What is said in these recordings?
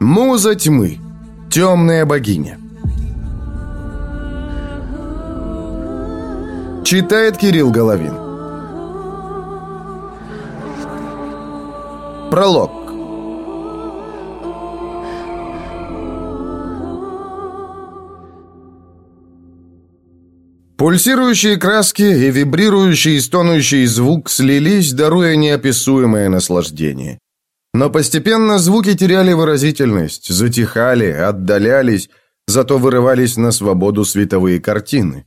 Муза тьмы. Темная богиня. Читает Кирилл Головин. Пролог. Пульсирующие краски и вибрирующий и стонущий звук слились, даруя неописуемое наслаждение. Но постепенно звуки теряли выразительность, затихали, отдалялись, зато вырывались на свободу световые картины.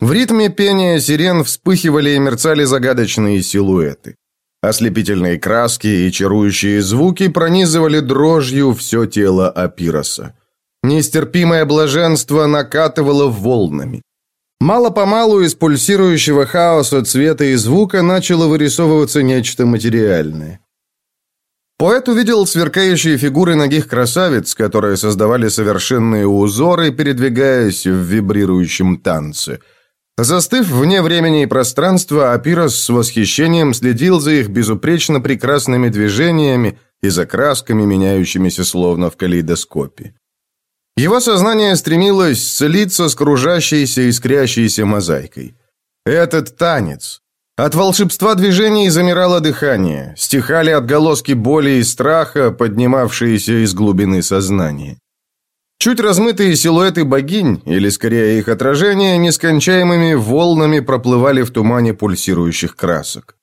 В ритме пения сирен вспыхивали и мерцали загадочные силуэты. Ослепительные краски и чарующие звуки пронизывали дрожью все тело Апироса. Нестерпимое блаженство накатывало волнами. Мало-помалу из пульсирующего хаоса цвета и звука начало вырисовываться нечто материальное. Поэт увидел сверкающие фигуры ногих красавиц, которые создавали совершенные узоры, передвигаясь в вибрирующем танце. Застыв вне времени и пространства, Апирос с восхищением следил за их безупречно прекрасными движениями и за красками, меняющимися словно в калейдоскопе. Его сознание стремилось слиться с кружащейся искрящейся мозаикой. Этот танец, от волшебства движений замирало дыхание, стихали отголоски боли и страха, поднимавшиеся из глубины сознания. Чуть размытые силуэты богинь, или скорее их отражения, нескончаемыми волнами проплывали в тумане пульсирующих красок.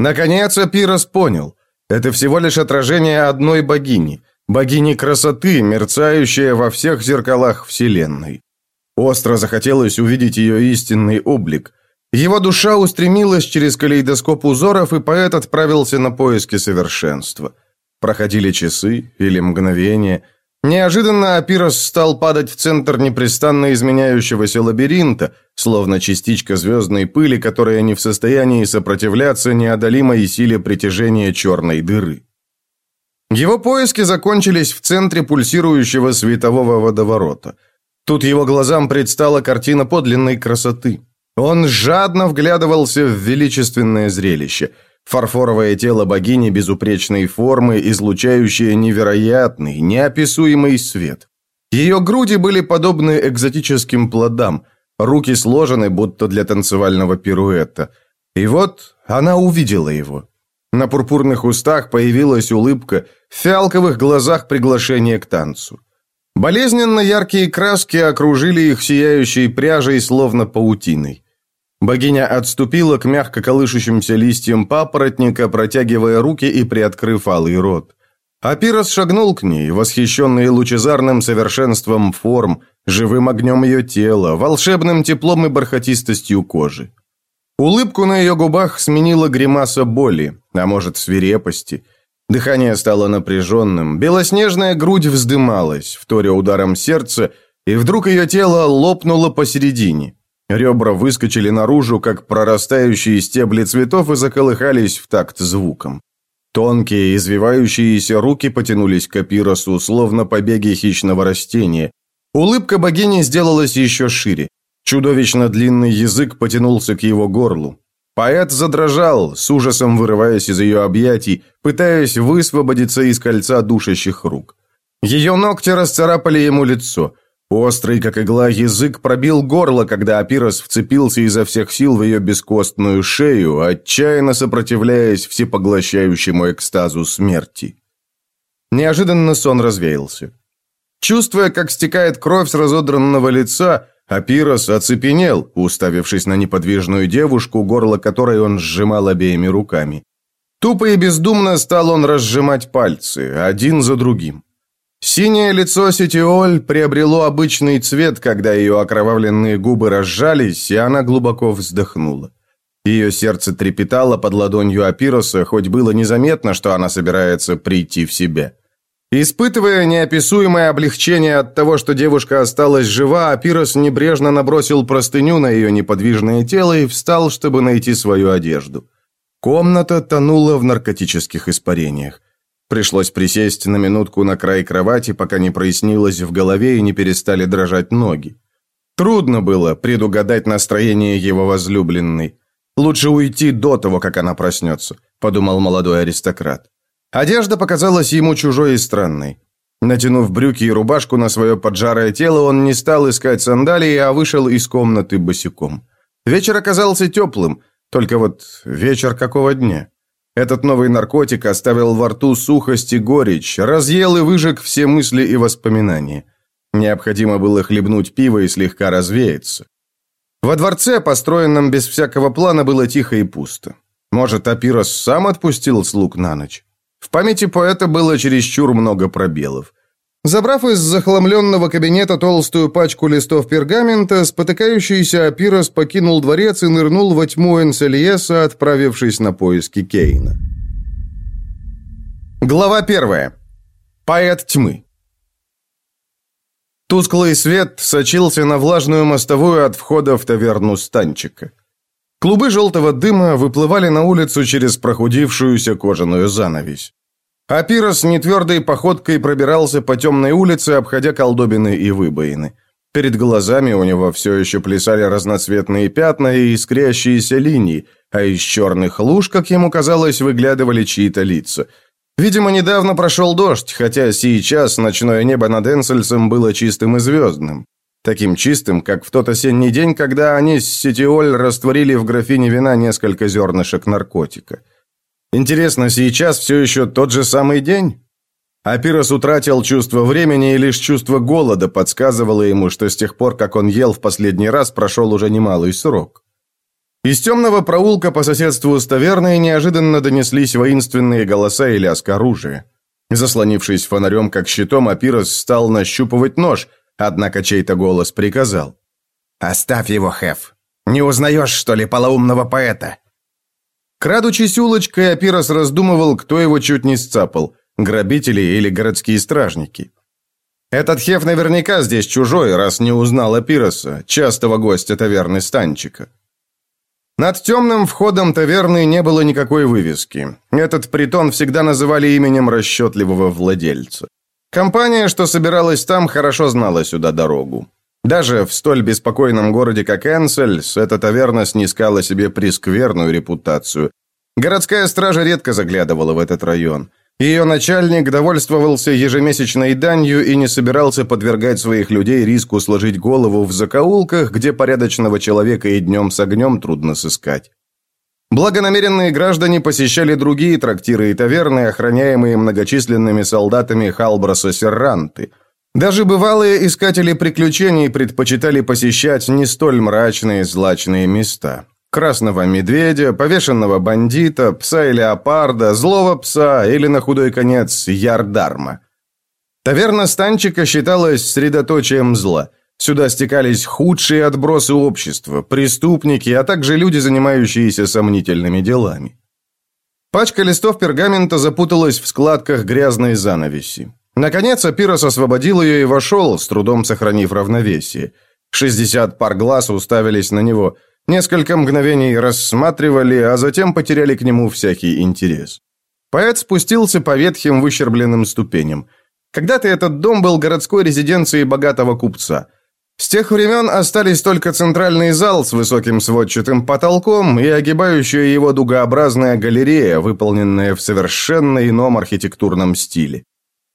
Наконец Апирос понял, это всего лишь отражение одной богини, богини красоты, мерцающая во всех зеркалах Вселенной. Остро захотелось увидеть ее истинный облик – его душа устремилась через калейдоскоп узоров, и поэт отправился на поиски совершенства. Проходили часы или мгновения. Неожиданно Апирос стал падать в центр непрестанно изменяющегося лабиринта, словно частичка звездной пыли, которая не в состоянии сопротивляться неодолимой силе притяжения черной дыры. Его поиски закончились в центре пульсирующего светового водоворота. Тут его глазам предстала картина подлинной красоты. Он жадно вглядывался в величественное зрелище. Фарфоровое тело богини безупречной формы, излучающее невероятный, неописуемый свет. Ее груди были подобны экзотическим плодам, руки сложены, будто для танцевального пируэта. И вот она увидела его. На пурпурных устах появилась улыбка, в фиалковых глазах приглашение к танцу. Болезненно яркие краски окружили их сияющей пряжей, словно паутиной. Богиня отступила к мягко колышущимся листьям папоротника, протягивая руки и приоткрыв алый рот. Апирос шагнул к ней, восхищенный лучезарным совершенством форм, живым огнем ее тела, волшебным теплом и бархатистостью кожи. Улыбку на ее губах сменила гримаса боли, а может, свирепости. Дыхание стало напряженным, белоснежная грудь вздымалась, вторя ударом сердца, и вдруг ее тело лопнуло посередине. Ребра выскочили наружу, как прорастающие стебли цветов, и заколыхались в такт звуком. Тонкие, извивающиеся руки потянулись к Апиросу, словно побеги хищного растения. Улыбка богини сделалась еще шире. Чудовищно длинный язык потянулся к его горлу. Поэт задрожал, с ужасом вырываясь из ее объятий, пытаясь высвободиться из кольца душащих рук. Ее ногти расцарапали ему лицо – Острый, как игла, язык пробил горло, когда Апирос вцепился изо всех сил в ее бескостную шею, отчаянно сопротивляясь всепоглощающему экстазу смерти. Неожиданно сон развеялся. Чувствуя, как стекает кровь с разодранного лица, Апирос оцепенел, уставившись на неподвижную девушку, горло которой он сжимал обеими руками. Тупо и бездумно стал он разжимать пальцы, один за другим. Синее лицо Сетиоль приобрело обычный цвет, когда ее окровавленные губы разжались, и она глубоко вздохнула. Ее сердце трепетало под ладонью Апироса, хоть было незаметно, что она собирается прийти в себя. Испытывая неописуемое облегчение от того, что девушка осталась жива, Апирос небрежно набросил простыню на ее неподвижное тело и встал, чтобы найти свою одежду. Комната тонула в наркотических испарениях. Пришлось присесть на минутку на край кровати, пока не прояснилось в голове и не перестали дрожать ноги. Трудно было предугадать настроение его возлюбленной. «Лучше уйти до того, как она проснется», – подумал молодой аристократ. Одежда показалась ему чужой и странной. Натянув брюки и рубашку на свое поджарое тело, он не стал искать сандалии, а вышел из комнаты босиком. Вечер оказался теплым, только вот вечер какого дня? Этот новый наркотик оставил во рту сухость и горечь, разъел и выжег все мысли и воспоминания. Необходимо было хлебнуть пиво и слегка развеяться. Во дворце, построенном без всякого плана, было тихо и пусто. Может, Апирос сам отпустил слуг на ночь? В памяти поэта было чересчур много пробелов. Забрав из захламленного кабинета толстую пачку листов пергамента, спотыкающийся Апирос покинул дворец и нырнул во тьму Энсельеса, отправившись на поиски Кейна. Глава первая. Поэт тьмы. Тусклый свет сочился на влажную мостовую от входа в таверну Станчика. Клубы желтого дыма выплывали на улицу через прохудившуюся кожаную занавесь. Апирос нетвердой походкой пробирался по темной улице, обходя колдобины и выбоины. Перед глазами у него все еще плясали разноцветные пятна и искрящиеся линии, а из черных луж, как ему казалось, выглядывали чьи-то лица. Видимо, недавно прошел дождь, хотя сейчас ночное небо над Энсельсом было чистым и звездным. Таким чистым, как в тот осенний день, когда они с Ситиоль растворили в графине вина несколько зернышек наркотика. Интересно, сейчас все еще тот же самый день? Апирос утратил чувство времени, и лишь чувство голода подсказывало ему, что с тех пор, как он ел в последний раз, прошел уже немалый срок. Из темного проулка по соседству с таверной неожиданно донеслись воинственные голоса и лязг оружия. Заслонившись фонарем как щитом, Апирос стал нащупывать нож, однако чей-то голос приказал. «Оставь его, Хеф! Не узнаешь, что ли, полоумного поэта? Крадучись улочкой, Апирос раздумывал, кто его чуть не сцапал – грабители или городские стражники. Этот хеф наверняка здесь чужой, раз не узнал Апироса, частого гостя таверны Станчика. Над темным входом таверны не было никакой вывески. Этот притон всегда называли именем расчетливого владельца. Компания, что собиралась там, хорошо знала сюда дорогу. Даже в столь беспокойном городе, как Энсельс, эта таверна снискала себе прескверную репутацию. Городская стража редко заглядывала в этот район. Ее начальник довольствовался ежемесячной данью и не собирался подвергать своих людей риску сложить голову в закоулках, где порядочного человека и днем с огнем трудно сыскать. Благонамеренные граждане посещали другие трактиры и таверны, охраняемые многочисленными солдатами Халбраса Серранты – даже бывалые искатели приключений предпочитали посещать не столь мрачные злачные места. Красного медведя, повешенного бандита, пса и леопарда, злого пса или, на худой конец, ярдарма. Таверна Станчика считалась средоточием зла. Сюда стекались худшие отбросы общества, преступники, а также люди, занимающиеся сомнительными делами. Пачка листов пергамента запуталась в складках грязной занавеси. Наконец Апирос освободил ее и вошел, с трудом сохранив равновесие. 60 пар глаз уставились на него, несколько мгновений рассматривали, а затем потеряли к нему всякий интерес. Поэт спустился по ветхим выщербленным ступеням. Когда-то этот дом был городской резиденцией богатого купца. С тех времен остались только центральный зал с высоким сводчатым потолком и огибающая его дугообразная галерея, выполненная в совершенно ином архитектурном стиле.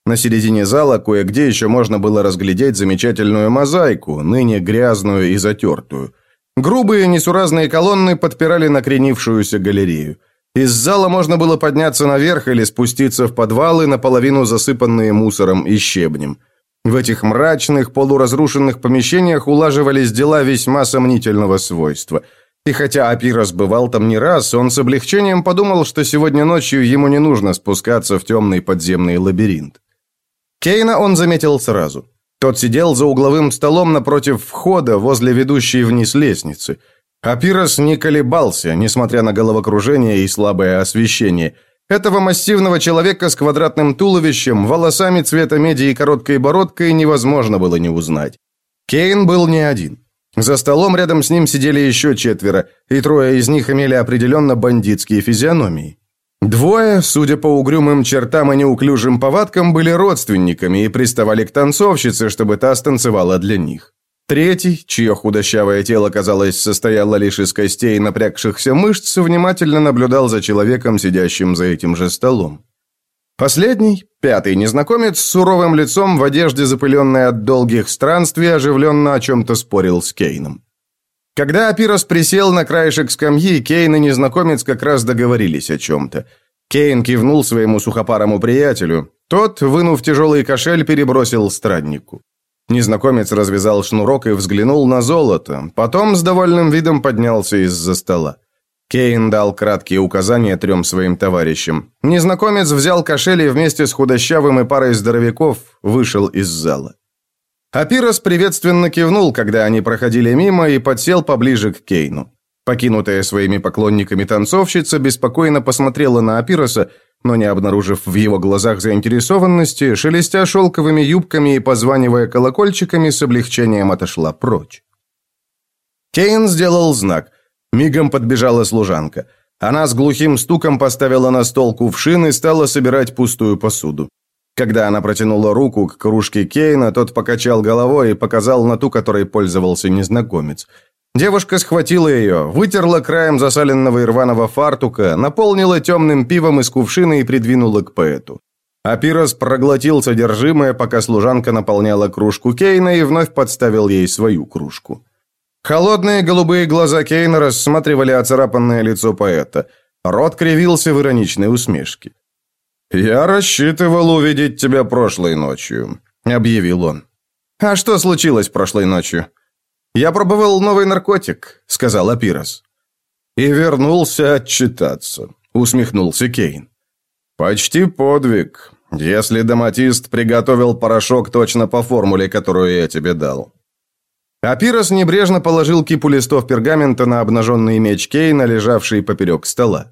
На середине зала кое-где еще можно было разглядеть замечательную мозаику, ныне грязную и затертую. Грубые несуразные колонны подпирали накренившуюся галерею. Из зала можно было подняться наверх или спуститься в подвалы, наполовину засыпанные мусором и щебнем. В этих мрачных, полуразрушенных помещениях улаживались дела весьма сомнительного свойства. И хотя Апирос бывал там не раз, он с облегчением подумал, что сегодня ночью ему не нужно спускаться в темный подземный лабиринт. Кейна он заметил сразу. Тот сидел за угловым столом напротив входа возле ведущей вниз лестницы. А Пирос не колебался, несмотря на головокружение и слабое освещение. Этого массивного человека с квадратным туловищем, волосами цвета меди и короткой бородкой невозможно было не узнать. Кейн был не один. За столом рядом с ним сидели еще четверо, и трое из них имели определенно бандитские физиономии. Двое, судя по угрюмым чертам и неуклюжим повадкам, были родственниками и приставали к танцовщице, чтобы та станцевала для них. Третий, чье худощавое тело, казалось, состояло лишь из костей и напрягшихся мышц, внимательно наблюдал за человеком, сидящим за этим же столом. Последний, пятый незнакомец с суровым лицом в одежде, запыленной от долгих странствий, оживленно о чем-то спорил с Кейном. Когда Апирос присел на краешек скамьи, Кейн и незнакомец как раз договорились о чем-то. Кейн кивнул своему сухопарому приятелю. Тот, вынув тяжелый кошель, перебросил страннику. Незнакомец развязал шнурок и взглянул на золото, потом с довольным видом поднялся из-за стола. Кейн дал краткие указания трем своим товарищам. Незнакомец взял кошель и вместе с худощавым и парой здоровяков вышел из зала. Апирос приветственно кивнул, когда они проходили мимо, и подсел поближе к Кейну. Покинутая своими поклонниками танцовщица беспокойно посмотрела на Апироса, но не обнаружив в его глазах заинтересованности, шелестя шелковыми юбками и позванивая колокольчиками, с облегчением отошла прочь. Кейн сделал знак. Мигом подбежала служанка. Она с глухим стуком поставила на стол кувшин и стала собирать пустую посуду. Когда она протянула руку к кружке Кейна, тот покачал головой и показал на ту, которой пользовался незнакомец. Девушка схватила ее, вытерла краем засаленного и рваного фартука, наполнила темным пивом из кувшина и придвинула к поэту. Апирос проглотил содержимое, пока служанка наполняла кружку Кейна и вновь подставил ей свою кружку. Холодные голубые глаза Кейна рассматривали оцарапанное лицо поэта. Рот кривился в ироничной усмешке. «Я рассчитывал увидеть тебя прошлой ночью», — объявил он. «А что случилось прошлой ночью?» «Я пробовал новый наркотик», — сказал Апирос. «И вернулся отчитаться», — усмехнулся Кейн. «Почти подвиг, если доматист приготовил порошок точно по формуле, которую я тебе дал». Апирос небрежно положил кипу листов пергамента на обнаженный меч Кейна, лежавший поперек стола.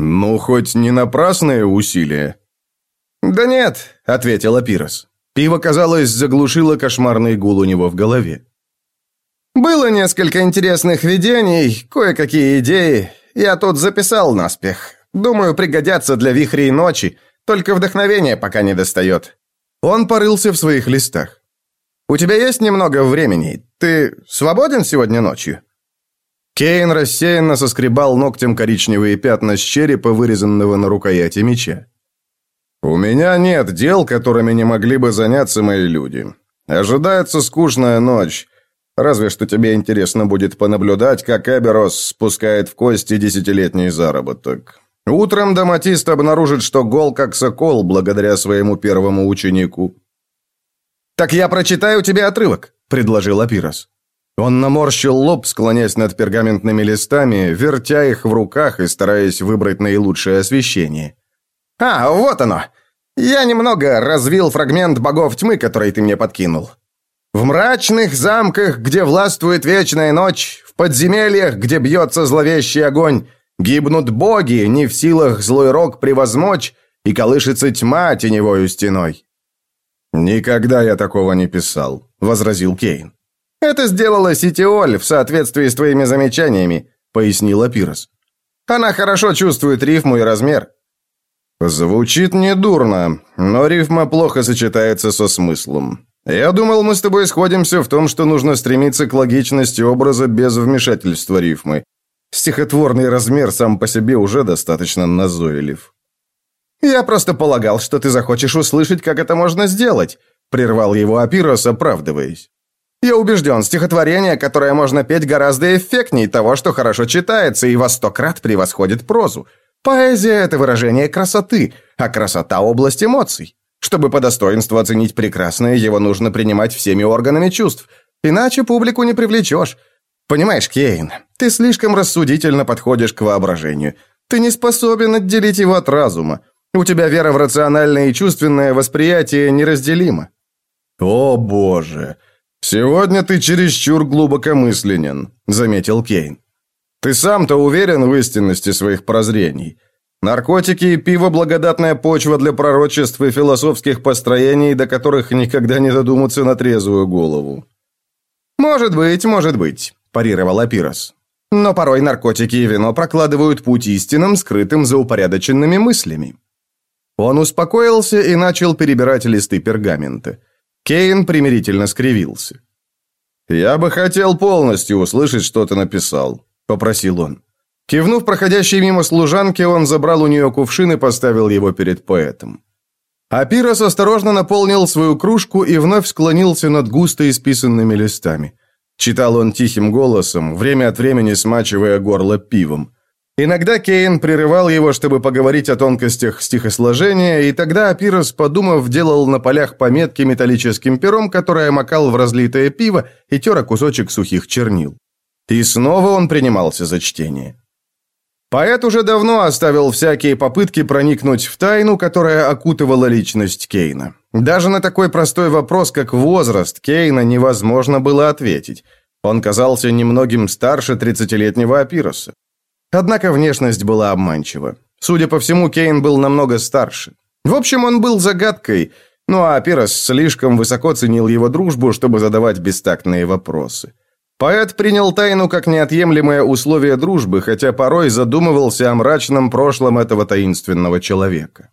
«Ну, хоть не напрасные усилия?» «Да нет», — ответил Апирос. Пиво, казалось, заглушило кошмарный гул у него в голове. «Было несколько интересных видений, кое-какие идеи. Я тут записал наспех. Думаю, пригодятся для вихрей ночи, только вдохновения пока не достает». Он порылся в своих листах. «У тебя есть немного времени? Ты свободен сегодня ночью?» Кейн рассеянно соскребал ногтем коричневые пятна с черепа, вырезанного на рукояти меча. «У меня нет дел, которыми не могли бы заняться мои люди. Ожидается скучная ночь. Разве что тебе интересно будет понаблюдать, как Эберос спускает в кости десятилетний заработок. Утром Доматист обнаружит, что гол как сокол благодаря своему первому ученику». «Так я прочитаю тебе отрывок», — предложил Апирос. Он наморщил лоб, склоняясь над пергаментными листами, вертя их в руках и стараясь выбрать наилучшее освещение. «А, вот оно! Я немного развил фрагмент богов тьмы, который ты мне подкинул. В мрачных замках, где властвует вечная ночь, в подземельях, где бьется зловещий огонь, гибнут боги, не в силах злой рок превозмочь, и колышется тьма теневою стеной». «Никогда я такого не писал», — возразил Кейн. «Это сделала Ситиоль в соответствии с твоими замечаниями», — пояснила Пирос. «Она хорошо чувствует рифму и размер». «Звучит недурно, но рифма плохо сочетается со смыслом. Я думал, мы с тобой сходимся в том, что нужно стремиться к логичности образа без вмешательства рифмы. Стихотворный размер сам по себе уже достаточно назойлив». «Я просто полагал, что ты захочешь услышать, как это можно сделать», — прервал его Апирос, оправдываясь. Я убежден, стихотворение, которое можно петь гораздо эффектнее того, что хорошо читается, и во сто крат превосходит прозу. Поэзия – это выражение красоты, а красота – область эмоций. Чтобы по достоинству оценить прекрасное, его нужно принимать всеми органами чувств. Иначе публику не привлечешь. Понимаешь, Кейн, ты слишком рассудительно подходишь к воображению. Ты не способен отделить его от разума. У тебя вера в рациональное и чувственное восприятие неразделима. О, боже! «Сегодня ты чересчур глубокомысленен», — заметил Кейн. «Ты сам-то уверен в истинности своих прозрений. Наркотики и пиво – благодатная почва для пророчеств и философских построений, до которых никогда не додуматься на трезвую голову». «Может быть, может быть», – парировал Апирос. «Но порой наркотики и вино прокладывают путь истинам, скрытым за упорядоченными мыслями». Он успокоился и начал перебирать листы пергамента. Кейн примирительно скривился. «Я бы хотел полностью услышать, что ты написал», — попросил он. Кивнув проходящей мимо служанке, он забрал у нее кувшин и поставил его перед поэтом. Апирос осторожно наполнил свою кружку и вновь склонился над густо исписанными листами. Читал он тихим голосом, время от времени смачивая горло пивом. Иногда Кейн прерывал его, чтобы поговорить о тонкостях стихосложения, и тогда Апирос, подумав, делал на полях пометки металлическим пером, которое макал в разлитое пиво и тер о кусочек сухих чернил. И снова он принимался за чтение. Поэт уже давно оставил всякие попытки проникнуть в тайну, которая окутывала личность Кейна. Даже на такой простой вопрос, как возраст Кейна, невозможно было ответить. Он казался немногим старше 30-летнего Апироса. Однако внешность была обманчива. Судя по всему, Кейн был намного старше. В общем, он был загадкой, ну а Пирос слишком высоко ценил его дружбу, чтобы задавать бестактные вопросы. Поэт принял тайну как неотъемлемое условие дружбы, хотя порой задумывался о мрачном прошлом этого таинственного человека.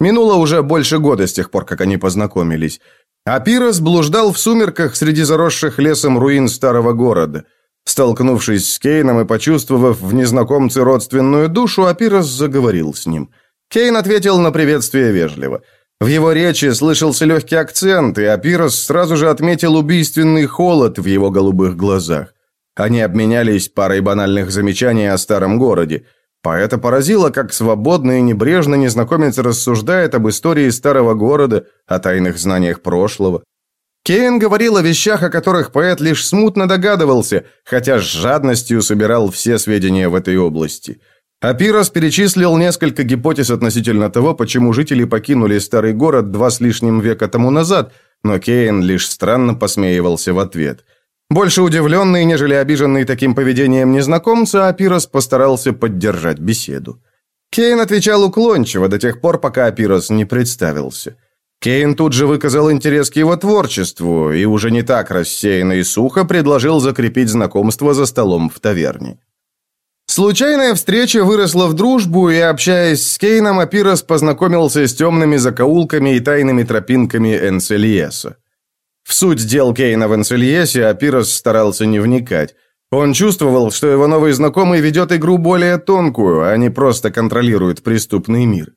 Минуло уже больше года с тех пор, как они познакомились. А Пирос блуждал в сумерках среди заросших лесом руин старого города – Столкнувшись с Кейном и почувствовав в незнакомце родственную душу, Апирос заговорил с ним. Кейн ответил на приветствие вежливо. В его речи слышался легкий акцент, и Апирос сразу же отметил убийственный холод в его голубых глазах. Они обменялись парой банальных замечаний о старом городе. Поэта поразило, как свободно и небрежно незнакомец рассуждает об истории старого города, о тайных знаниях прошлого. Кевин говорил о вещах, о которых поэт лишь смутно догадывался, хотя с жадностью собирал все сведения в этой области. Апирос перечислил несколько гипотез относительно того, почему жители покинули старый город два с лишним века тому назад, но Кейн лишь странно посмеивался в ответ. Больше удивленный, нежели обиженный таким поведением незнакомца, Апирос постарался поддержать беседу. Кейн отвечал уклончиво до тех пор, пока Апирос не представился. Кейн тут же выказал интерес к его творчеству и уже не так рассеянно и сухо предложил закрепить знакомство за столом в таверне. Случайная встреча выросла в дружбу, и, общаясь с Кейном, Апирос познакомился с темными закоулками и тайными тропинками Энцельеса. В суть дел Кейна в Энцельесе Апирос старался не вникать. Он чувствовал, что его новый знакомый ведет игру более тонкую, а не просто контролирует преступный мир.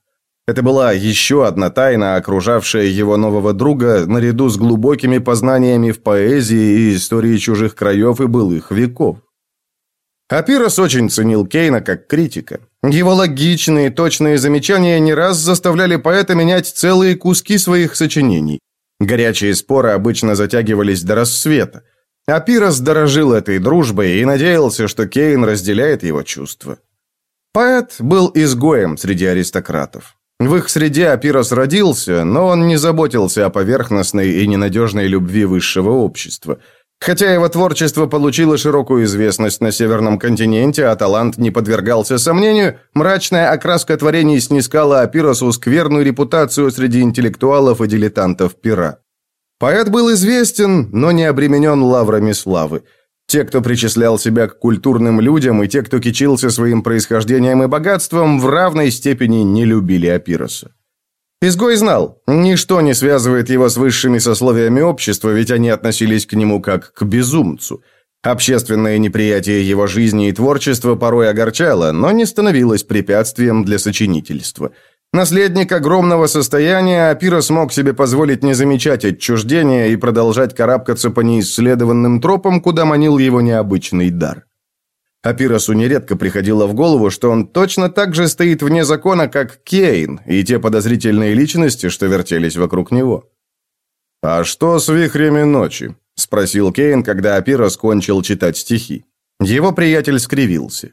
Это была еще одна тайна, окружавшая его нового друга, наряду с глубокими познаниями в поэзии и истории чужих краев и былых веков. Апирос очень ценил Кейна как критика. Его логичные, точные замечания не раз заставляли поэта менять целые куски своих сочинений. Горячие споры обычно затягивались до рассвета. Апирос дорожил этой дружбой и надеялся, что Кейн разделяет его чувства. Поэт был изгоем среди аристократов. В их среде Апирос родился, но он не заботился о поверхностной и ненадежной любви высшего общества. Хотя его творчество получило широкую известность на Северном континенте, а талант не подвергался сомнению, мрачная окраска творений снискала Апиросу скверную репутацию среди интеллектуалов и дилетантов пера. Поэт был известен, но не обременен лаврами славы – те, кто причислял себя к культурным людям, и те, кто кичился своим происхождением и богатством, в равной степени не любили Апироса. Изгой знал, ничто не связывает его с высшими сословиями общества, ведь они относились к нему как к безумцу. Общественное неприятие его жизни и творчества порой огорчало, но не становилось препятствием для сочинительства – Наследник огромного состояния Апира смог себе позволить не замечать отчуждения и продолжать карабкаться по неисследованным тропам, куда манил его необычный дар. Апиросу нередко приходило в голову, что он точно так же стоит вне закона, как Кейн и те подозрительные личности, что вертелись вокруг него. «А что с вихрями ночи?» – спросил Кейн, когда Апирос кончил читать стихи. Его приятель скривился.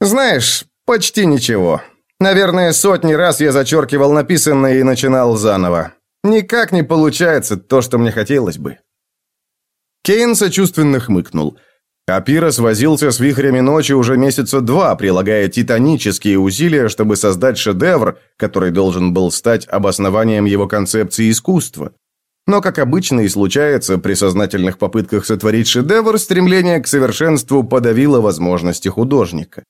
«Знаешь, почти ничего. Наверное, сотни раз я зачеркивал написанное и начинал заново. Никак не получается то, что мне хотелось бы. Кейн сочувственно хмыкнул. Апирос возился с вихрями ночи уже месяца два, прилагая титанические усилия, чтобы создать шедевр, который должен был стать обоснованием его концепции искусства. Но, как обычно и случается, при сознательных попытках сотворить шедевр, стремление к совершенству подавило возможности художника.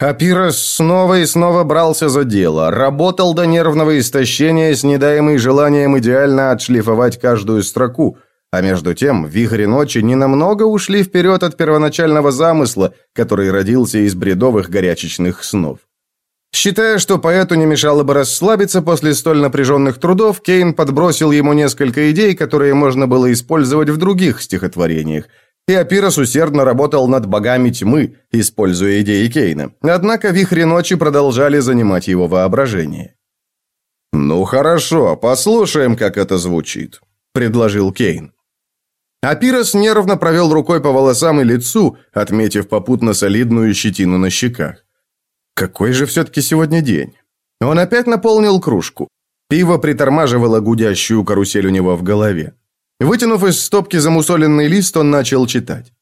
Апирос снова и снова брался за дело, работал до нервного истощения с недаемой желанием идеально отшлифовать каждую строку, а между тем вихри ночи ненамного ушли вперед от первоначального замысла, который родился из бредовых горячечных снов. Считая, что поэту не мешало бы расслабиться после столь напряженных трудов, Кейн подбросил ему несколько идей, которые можно было использовать в других стихотворениях – и усердно работал над богами тьмы, используя идеи Кейна. Однако вихри ночи продолжали занимать его воображение. «Ну хорошо, послушаем, как это звучит», — предложил Кейн. Апирос нервно провел рукой по волосам и лицу, отметив попутно солидную щетину на щеках. «Какой же все-таки сегодня день?» Он опять наполнил кружку. Пиво притормаживало гудящую карусель у него в голове. Вытянув из стопки замусоленный лист, он начал читать.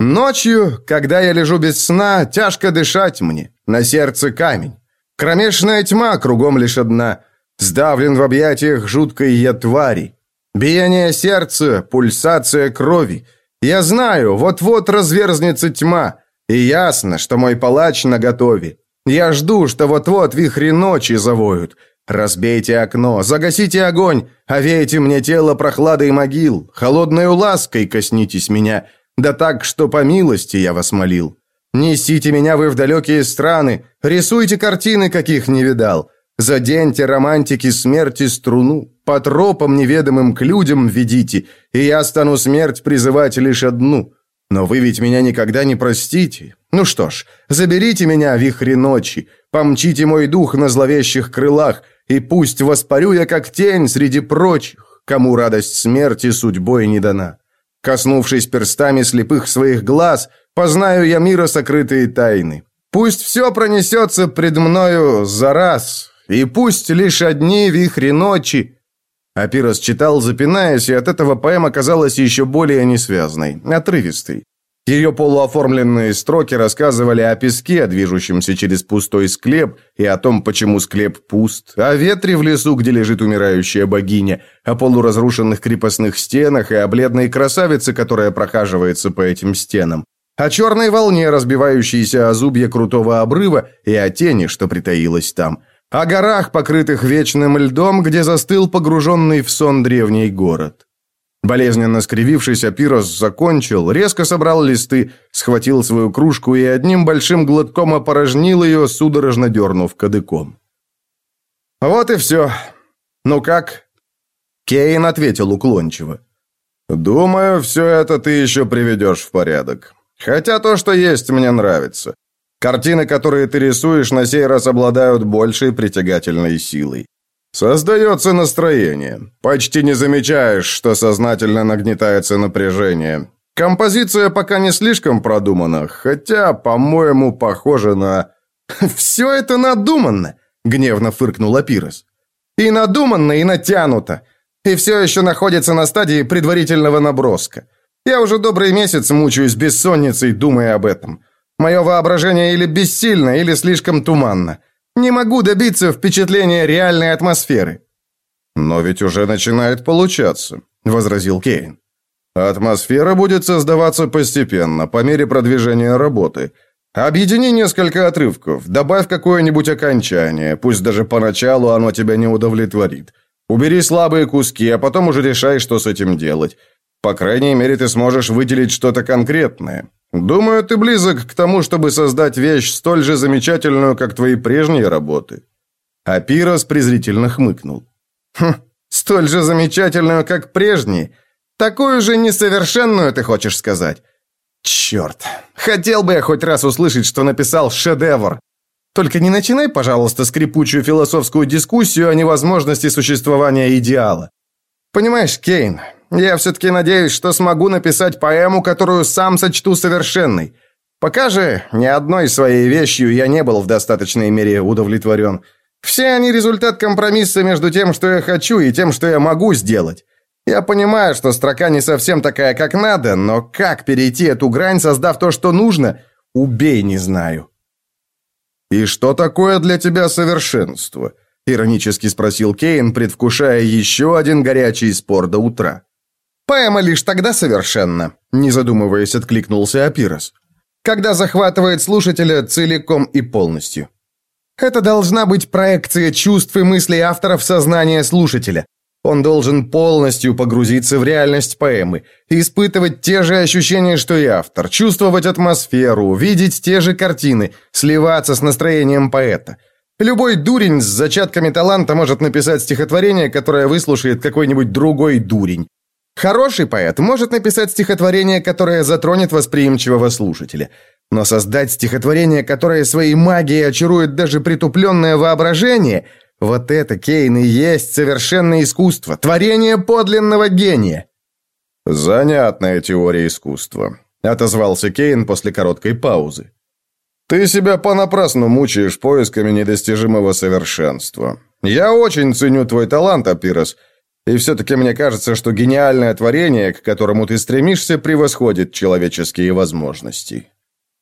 «Ночью, когда я лежу без сна, тяжко дышать мне, на сердце камень. Кромешная тьма, кругом лишь одна, сдавлен в объятиях жуткой я твари. Биение сердца, пульсация крови. Я знаю, вот-вот разверзнется тьма, и ясно, что мой палач наготове. Я жду, что вот-вот вихри ночи завоют». Разбейте окно, загасите огонь, овеете мне тело прохладой могил, холодной лаской коснитесь меня, да так, что по милости я вас молил. Несите меня вы в далекие страны, рисуйте картины, каких не видал, заденьте романтики смерти струну, по тропам неведомым к людям ведите, и я стану смерть призывать лишь одну. Но вы ведь меня никогда не простите. Ну что ж, заберите меня, вихри ночи, помчите мой дух на зловещих крылах, и пусть воспарю я как тень среди прочих, кому радость смерти судьбой не дана. Коснувшись перстами слепых своих глаз, познаю я мира сокрытые тайны. Пусть все пронесется пред мною за раз, и пусть лишь одни вихри ночи...» Апирос читал, запинаясь, и от этого поэма казалась еще более несвязной, отрывистой. Ее полуоформленные строки рассказывали о песке, движущемся через пустой склеп, и о том, почему склеп пуст, о ветре в лесу, где лежит умирающая богиня, о полуразрушенных крепостных стенах и о бледной красавице, которая прохаживается по этим стенам, о черной волне, разбивающейся о зубья крутого обрыва, и о тени, что притаилась там, о горах, покрытых вечным льдом, где застыл погруженный в сон древний город. Болезненно скривившийся Пирос закончил, резко собрал листы, схватил свою кружку и одним большим глотком опорожнил ее, судорожно дернув кадыком. «Вот и все. Ну как?» Кейн ответил уклончиво. «Думаю, все это ты еще приведешь в порядок. Хотя то, что есть, мне нравится. Картины, которые ты рисуешь, на сей раз обладают большей притягательной силой. Создается настроение. Почти не замечаешь, что сознательно нагнетается напряжение. Композиция пока не слишком продумана, хотя, по-моему, похоже на... «Все это надуманно!» — гневно фыркнула Пирос. «И надуманно, и натянуто. И все еще находится на стадии предварительного наброска. Я уже добрый месяц мучаюсь бессонницей, думая об этом. Мое воображение или бессильно, или слишком туманно. Не могу добиться впечатления реальной атмосферы». «Но ведь уже начинает получаться», — возразил Кейн. «Атмосфера будет создаваться постепенно, по мере продвижения работы. Объедини несколько отрывков, добавь какое-нибудь окончание, пусть даже поначалу оно тебя не удовлетворит. Убери слабые куски, а потом уже решай, что с этим делать. По крайней мере, ты сможешь выделить что-то конкретное. Думаю, ты близок к тому, чтобы создать вещь столь же замечательную, как твои прежние работы. Апирос презрительно хмыкнул. Хм, столь же замечательную, как прежние. Такую же несовершенную, ты хочешь сказать? Черт, хотел бы я хоть раз услышать, что написал шедевр. Только не начинай, пожалуйста, скрипучую философскую дискуссию о невозможности существования идеала. Понимаешь, Кейн, я все-таки надеюсь, что смогу написать поэму, которую сам сочту совершенной. Пока же ни одной своей вещью я не был в достаточной мере удовлетворен. Все они результат компромисса между тем, что я хочу, и тем, что я могу сделать. Я понимаю, что строка не совсем такая, как надо, но как перейти эту грань, создав то, что нужно, убей, не знаю. «И что такое для тебя совершенство?» — иронически спросил Кейн, предвкушая еще один горячий спор до утра. Поэма лишь тогда совершенно, не задумываясь, откликнулся Апирос. Когда захватывает слушателя целиком и полностью. Это должна быть проекция чувств и мыслей автора в сознание слушателя. Он должен полностью погрузиться в реальность поэмы, испытывать те же ощущения, что и автор, чувствовать атмосферу, видеть те же картины, сливаться с настроением поэта. Любой дурень с зачатками таланта может написать стихотворение, которое выслушает какой-нибудь другой дурень, Хороший поэт может написать стихотворение, которое затронет восприимчивого слушателя. Но создать стихотворение, которое своей магией очарует даже притупленное воображение, вот это, Кейн, и есть совершенное искусство, творение подлинного гения. «Занятная теория искусства», — отозвался Кейн после короткой паузы. «Ты себя понапрасну мучаешь поисками недостижимого совершенства. Я очень ценю твой талант, Апирос, — и все-таки мне кажется, что гениальное творение, к которому ты стремишься, превосходит человеческие возможности».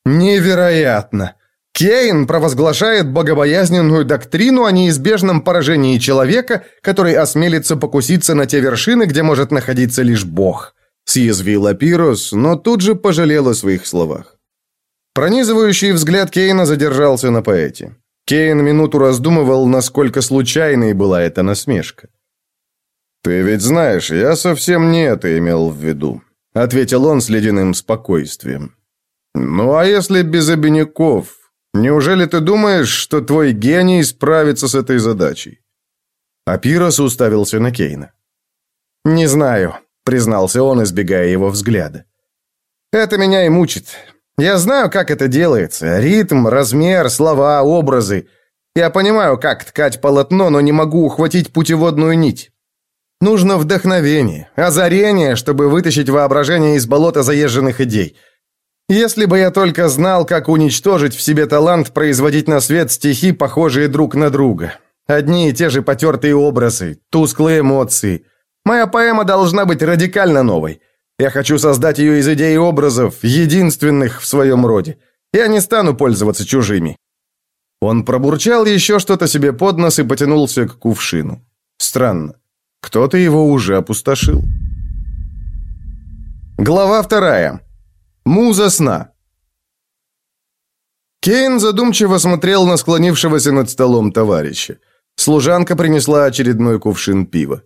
«Невероятно! Кейн провозглашает богобоязненную доктрину о неизбежном поражении человека, который осмелится покуситься на те вершины, где может находиться лишь Бог», — съязвила Пирос, но тут же пожалел о своих словах. Пронизывающий взгляд Кейна задержался на поэте. Кейн минуту раздумывал, насколько случайной была эта насмешка. «Ты ведь знаешь, я совсем не это имел в виду», — ответил он с ледяным спокойствием. «Ну а если без обиняков? Неужели ты думаешь, что твой гений справится с этой задачей?» Апирос уставился на Кейна. «Не знаю», — признался он, избегая его взгляда. «Это меня и мучит. Я знаю, как это делается. Ритм, размер, слова, образы. Я понимаю, как ткать полотно, но не могу ухватить путеводную нить. Нужно вдохновение, озарение, чтобы вытащить воображение из болота заезженных идей. Если бы я только знал, как уничтожить в себе талант производить на свет стихи, похожие друг на друга. Одни и те же потертые образы, тусклые эмоции. Моя поэма должна быть радикально новой. Я хочу создать ее из идей и образов, единственных в своем роде. Я не стану пользоваться чужими». Он пробурчал еще что-то себе под нос и потянулся к кувшину. Странно. Кто-то его уже опустошил. Глава вторая. Муза сна. Кейн задумчиво смотрел на склонившегося над столом товарища. Служанка принесла очередной кувшин пива.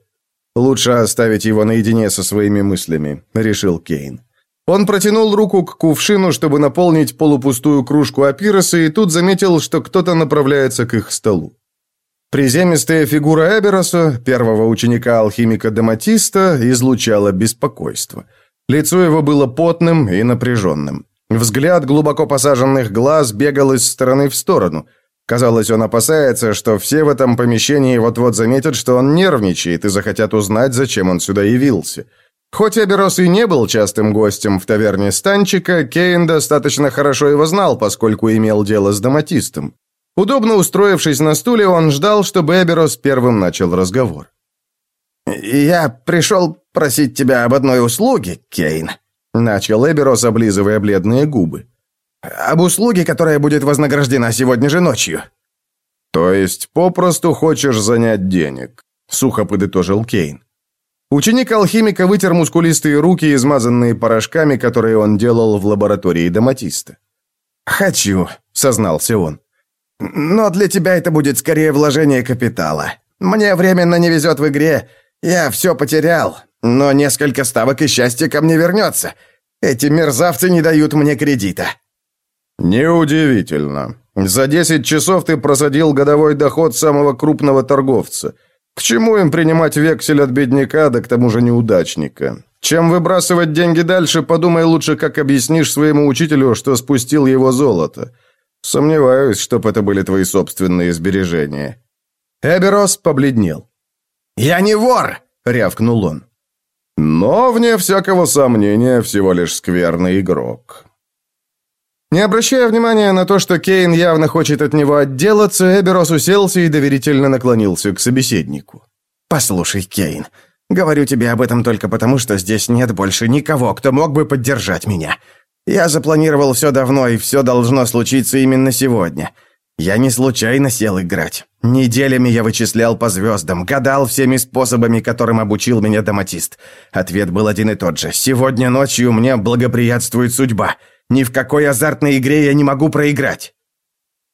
«Лучше оставить его наедине со своими мыслями», — решил Кейн. Он протянул руку к кувшину, чтобы наполнить полупустую кружку апироса, и тут заметил, что кто-то направляется к их столу. Приземистая фигура Эбероса, первого ученика-алхимика Доматиста, излучала беспокойство. Лицо его было потным и напряженным. Взгляд глубоко посаженных глаз бегал из стороны в сторону. Казалось, он опасается, что все в этом помещении вот-вот заметят, что он нервничает и захотят узнать, зачем он сюда явился. Хоть Эберос и не был частым гостем в таверне Станчика, Кейн достаточно хорошо его знал, поскольку имел дело с Доматистом. Удобно устроившись на стуле, он ждал, чтобы Эберос первым начал разговор. «Я пришел просить тебя об одной услуге, Кейн», — начал Эберос, облизывая бледные губы. «Об услуге, которая будет вознаграждена сегодня же ночью». «То есть попросту хочешь занять денег?» — сухо подытожил Кейн. Ученик-алхимика вытер мускулистые руки, измазанные порошками, которые он делал в лаборатории Доматиста. «Хочу», — сознался он. Но для тебя это будет скорее вложение капитала. Мне временно не везет в игре. Я все потерял, но несколько ставок и счастье ко мне вернется. Эти мерзавцы не дают мне кредита». «Неудивительно. За 10 часов ты просадил годовой доход самого крупного торговца. К чему им принимать вексель от бедняка, да к тому же неудачника? Чем выбрасывать деньги дальше, подумай лучше, как объяснишь своему учителю, что спустил его золото». Сомневаюсь, чтоб это были твои собственные сбережения». Эберос побледнел. «Я не вор!» — рявкнул он. «Но, вне всякого сомнения, всего лишь скверный игрок». Не обращая внимания на то, что Кейн явно хочет от него отделаться, Эберос уселся и доверительно наклонился к собеседнику. «Послушай, Кейн, говорю тебе об этом только потому, что здесь нет больше никого, кто мог бы поддержать меня. Я запланировал все давно, и все должно случиться именно сегодня. Я не случайно сел играть. Неделями я вычислял по звездам, гадал всеми способами, которым обучил меня Доматист. Ответ был один и тот же. Сегодня ночью мне благоприятствует судьба. Ни в какой азартной игре я не могу проиграть.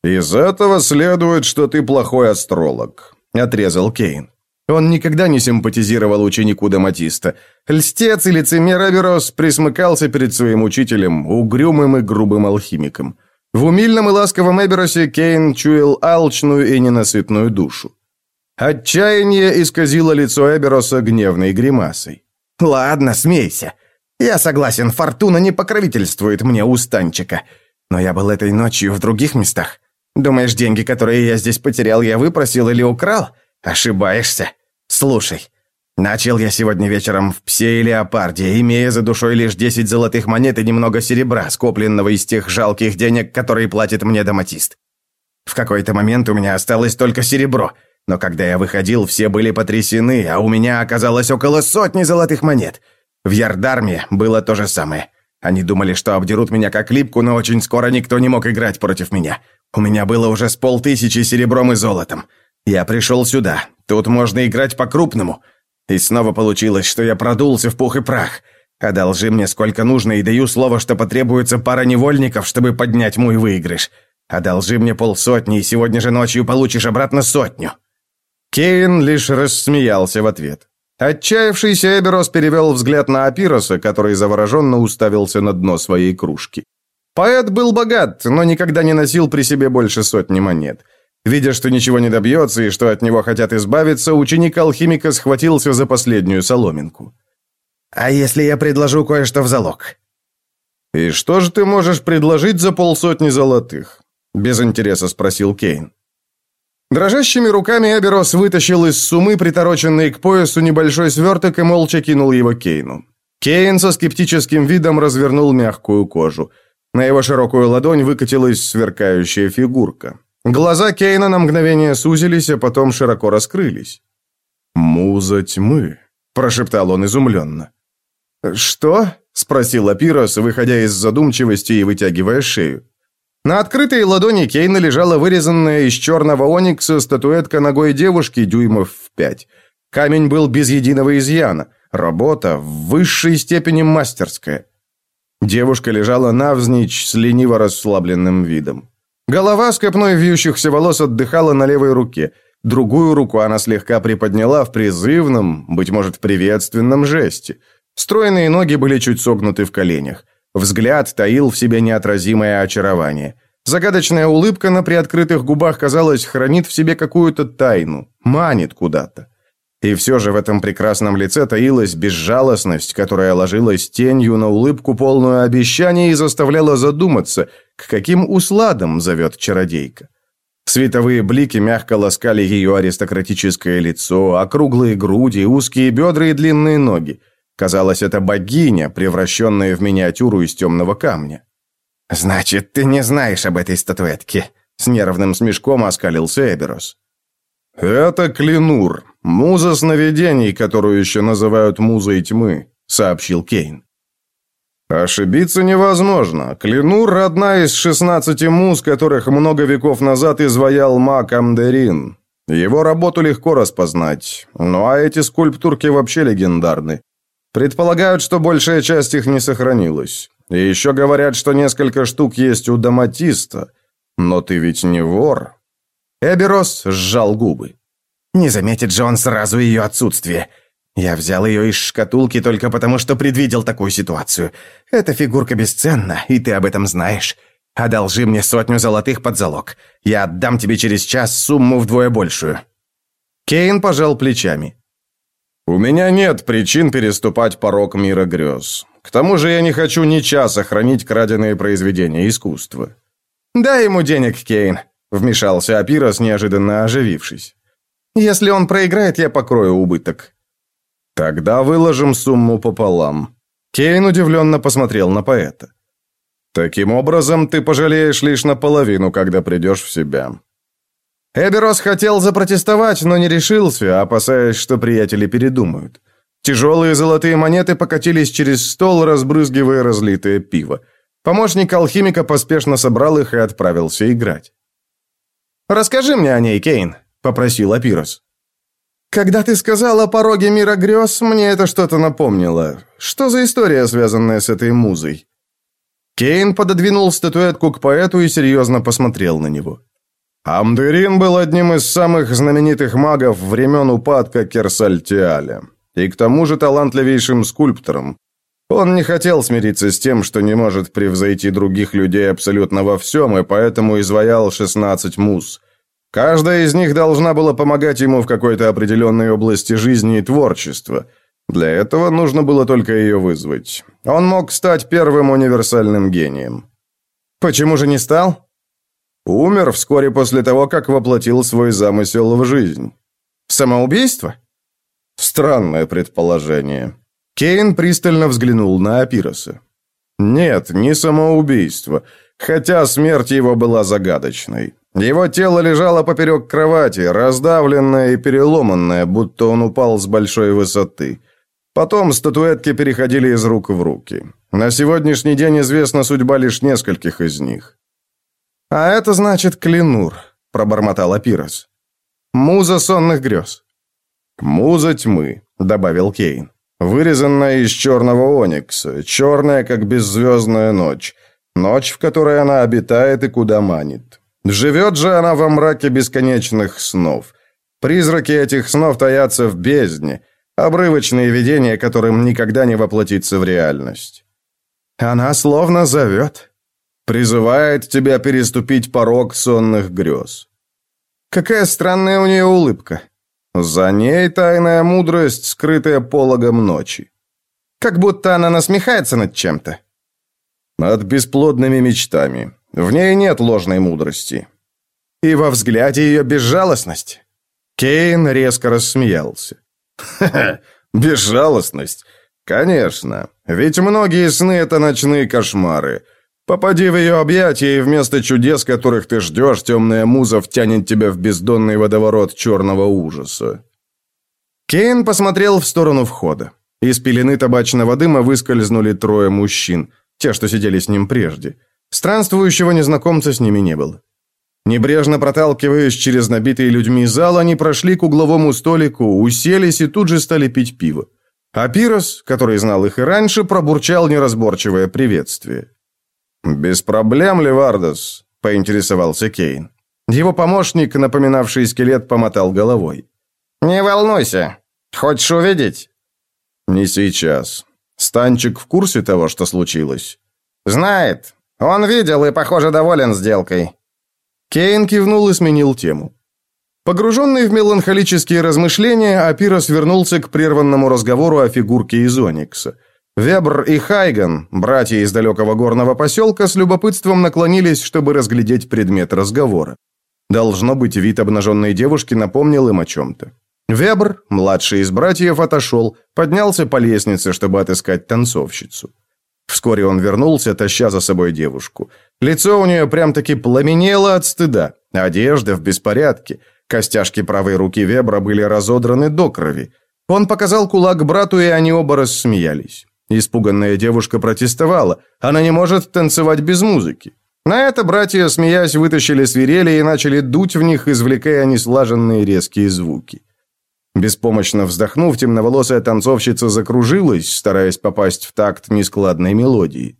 «Из этого следует, что ты плохой астролог», — отрезал Кейн. Он никогда не симпатизировал ученику Даматиста. Льстец и лицемер Аверос присмыкался перед своим учителем, угрюмым и грубым алхимиком. В умильном и ласковом Эберосе Кейн чуял алчную и ненасытную душу. Отчаяние исказило лицо Эбероса гневной гримасой. «Ладно, смейся. Я согласен, фортуна не покровительствует мне устанчика. Но я был этой ночью в других местах. Думаешь, деньги, которые я здесь потерял, я выпросил или украл? «Ошибаешься. Слушай, начал я сегодня вечером в псе и леопарде, имея за душой лишь десять золотых монет и немного серебра, скопленного из тех жалких денег, которые платит мне доматист. В какой-то момент у меня осталось только серебро, но когда я выходил, все были потрясены, а у меня оказалось около сотни золотых монет. В Ярдарме было то же самое. Они думали, что обдерут меня как липку, но очень скоро никто не мог играть против меня. У меня было уже с полтысячи серебром и золотом. Я пришел сюда. Тут можно играть по-крупному. И снова получилось, что я продулся в пух и прах. Одолжи мне сколько нужно и даю слово, что потребуется пара невольников, чтобы поднять мой выигрыш. Одолжи мне полсотни, и сегодня же ночью получишь обратно сотню». Кейн лишь рассмеялся в ответ. Отчаявшийся Эберос перевел взгляд на Апироса, который завороженно уставился на дно своей кружки. Поэт был богат, но никогда не носил при себе больше сотни монет – Видя, что ничего не добьется и что от него хотят избавиться, ученик-алхимика схватился за последнюю соломинку. «А если я предложу кое-что в залог?» «И что же ты можешь предложить за полсотни золотых?» Без интереса спросил Кейн. Дрожащими руками Эберос вытащил из сумы, притороченной к поясу, небольшой сверток и молча кинул его Кейну. Кейн со скептическим видом развернул мягкую кожу. На его широкую ладонь выкатилась сверкающая фигурка. Глаза Кейна на мгновение сузились, а потом широко раскрылись. «Муза тьмы», — прошептал он изумленно. «Что?» — спросил Апирос, выходя из задумчивости и вытягивая шею. На открытой ладони Кейна лежала вырезанная из черного оникса статуэтка ногой девушки дюймов в пять. Камень был без единого изъяна. Работа в высшей степени мастерская. Девушка лежала навзничь с лениво расслабленным видом. Голова с копной вьющихся волос отдыхала на левой руке. Другую руку она слегка приподняла в призывном, быть может, в приветственном жесте. Стройные ноги были чуть согнуты в коленях. Взгляд таил в себе неотразимое очарование. Загадочная улыбка на приоткрытых губах, казалось, хранит в себе какую-то тайну, манит куда-то. И все же в этом прекрасном лице таилась безжалостность, которая ложилась тенью на улыбку, полную обещаний, и заставляла задуматься, к каким усладам зовет чародейка. Световые блики мягко ласкали ее аристократическое лицо, округлые груди, узкие бедра и длинные ноги. Казалось, это богиня, превращенная в миниатюру из темного камня. «Значит, ты не знаешь об этой статуэтке?» С нервным смешком оскалился Эберос. «Это Клинур, муза сновидений, которую еще называют музой тьмы», — сообщил Кейн. Ошибиться невозможно. Клинур – одна из шестнадцати муз, которых много веков назад изваял маг Амдерин. Его работу легко распознать. Ну а эти скульптурки вообще легендарны. Предполагают, что большая часть их не сохранилась. И еще говорят, что несколько штук есть у Доматиста. Но ты ведь не вор. Эберос сжал губы. Не заметит же он сразу ее отсутствие. Я взял ее из шкатулки только потому, что предвидел такую ситуацию. Эта фигурка бесценна, и ты об этом знаешь. Одолжи мне сотню золотых под залог. Я отдам тебе через час сумму вдвое большую». Кейн пожал плечами. «У меня нет причин переступать порог мира грез. К тому же я не хочу ни часа хранить краденые произведения искусства». «Дай ему денег, Кейн», — вмешался Апирос, неожиданно оживившись. «Если он проиграет, я покрою убыток». «Тогда выложим сумму пополам». Кейн удивленно посмотрел на поэта. «Таким образом, ты пожалеешь лишь наполовину, когда придешь в себя». Эберос хотел запротестовать, но не решился, опасаясь, что приятели передумают. Тяжелые золотые монеты покатились через стол, разбрызгивая разлитое пиво. Помощник алхимика поспешно собрал их и отправился играть. «Расскажи мне о ней, Кейн», — попросил Апирос. Когда ты сказала о пороге мира грез, мне это что-то напомнило. Что за история, связанная с этой музой?» Кейн пододвинул статуэтку к поэту и серьезно посмотрел на него. Амдерин был одним из самых знаменитых магов времен упадка Керсальтиаля, и к тому же талантливейшим скульптором. Он не хотел смириться с тем, что не может превзойти других людей абсолютно во всем, и поэтому изваял 16 муз – Каждая из них должна была помогать ему в какой-то определенной области жизни и творчества. Для этого нужно было только ее вызвать. Он мог стать первым универсальным гением. Почему же не стал? Умер вскоре после того, как воплотил свой замысел в жизнь. Самоубийство? Странное предположение. Кейн пристально взглянул на Апироса. Нет, не самоубийство, хотя смерть его была загадочной. Его тело лежало поперек кровати, раздавленное и переломанное, будто он упал с большой высоты. Потом статуэтки переходили из рук в руки. На сегодняшний день известна судьба лишь нескольких из них. «А это значит клинур», — пробормотал Апирос. «Муза сонных грез». «Муза тьмы», — добавил Кейн. «Вырезанная из черного оникса, черная, как беззвездная ночь. Ночь, в которой она обитает и куда манит». Живет же она во мраке бесконечных снов. Призраки этих снов таятся в бездне, обрывочные видения, которым никогда не воплотится в реальность. Она словно зовет, призывает тебя переступить порог сонных грез. Какая странная у нее улыбка. За ней тайная мудрость, скрытая пологом ночи. Как будто она насмехается над чем-то. Над бесплодными мечтами, в ней нет ложной мудрости. И во взгляде ее безжалостность. Кейн резко рассмеялся. «Ха-ха, безжалостность. Конечно, ведь многие сны — это ночные кошмары. Попади в ее объятия, и вместо чудес, которых ты ждешь, темная муза втянет тебя в бездонный водоворот черного ужаса». Кейн посмотрел в сторону входа. Из пелены табачного дыма выскользнули трое мужчин, те, что сидели с ним прежде. Странствующего незнакомца с ними не было. Небрежно проталкиваясь через набитые людьми зал, они прошли к угловому столику, уселись и тут же стали пить пиво. А Пирос, который знал их и раньше, пробурчал неразборчивое приветствие. «Без проблем, Левардос», — поинтересовался Кейн. Его помощник, напоминавший скелет, помотал головой. «Не волнуйся. Хочешь увидеть?» «Не сейчас. Станчик в курсе того, что случилось?» «Знает. Он видел и, похоже, доволен сделкой». Кейн кивнул и сменил тему. Погруженный в меланхолические размышления, Апирос вернулся к прерванному разговору о фигурке из Оникса. Вебр и Хайган, братья из далекого горного поселка, с любопытством наклонились, чтобы разглядеть предмет разговора. Должно быть, вид обнаженной девушки напомнил им о чем-то. Вебр, младший из братьев, отошел, поднялся по лестнице, чтобы отыскать танцовщицу. Вскоре он вернулся, таща за собой девушку. Лицо у нее прям-таки пламенело от стыда. Одежда в беспорядке. Костяшки правой руки Вебра были разодраны до крови. Он показал кулак брату, и они оба рассмеялись. Испуганная девушка протестовала. Она не может танцевать без музыки. На это братья, смеясь, вытащили свирели и начали дуть в них, извлекая неслаженные резкие звуки. Беспомощно вздохнув, темноволосая танцовщица закружилась, стараясь попасть в такт нескладной мелодии.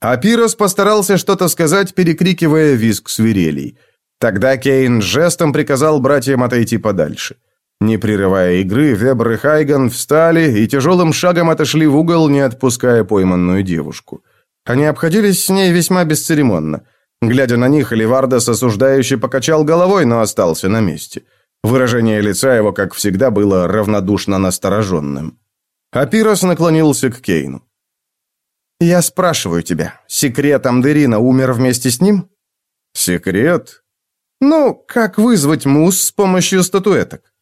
А Пирос постарался что-то сказать, перекрикивая визг свирелей. Тогда Кейн жестом приказал братьям отойти подальше. Не прерывая игры, Вебр и Хайган встали и тяжелым шагом отошли в угол, не отпуская пойманную девушку. Они обходились с ней весьма бесцеремонно. Глядя на них, Левардос осуждающе покачал головой, но остался на месте. — Выражение лица его, как всегда, было равнодушно настороженным. Апирос наклонился к Кейну. «Я спрашиваю тебя, секрет Амдерина умер вместе с ним?» «Секрет?» «Ну, как вызвать мусс с помощью статуэток?»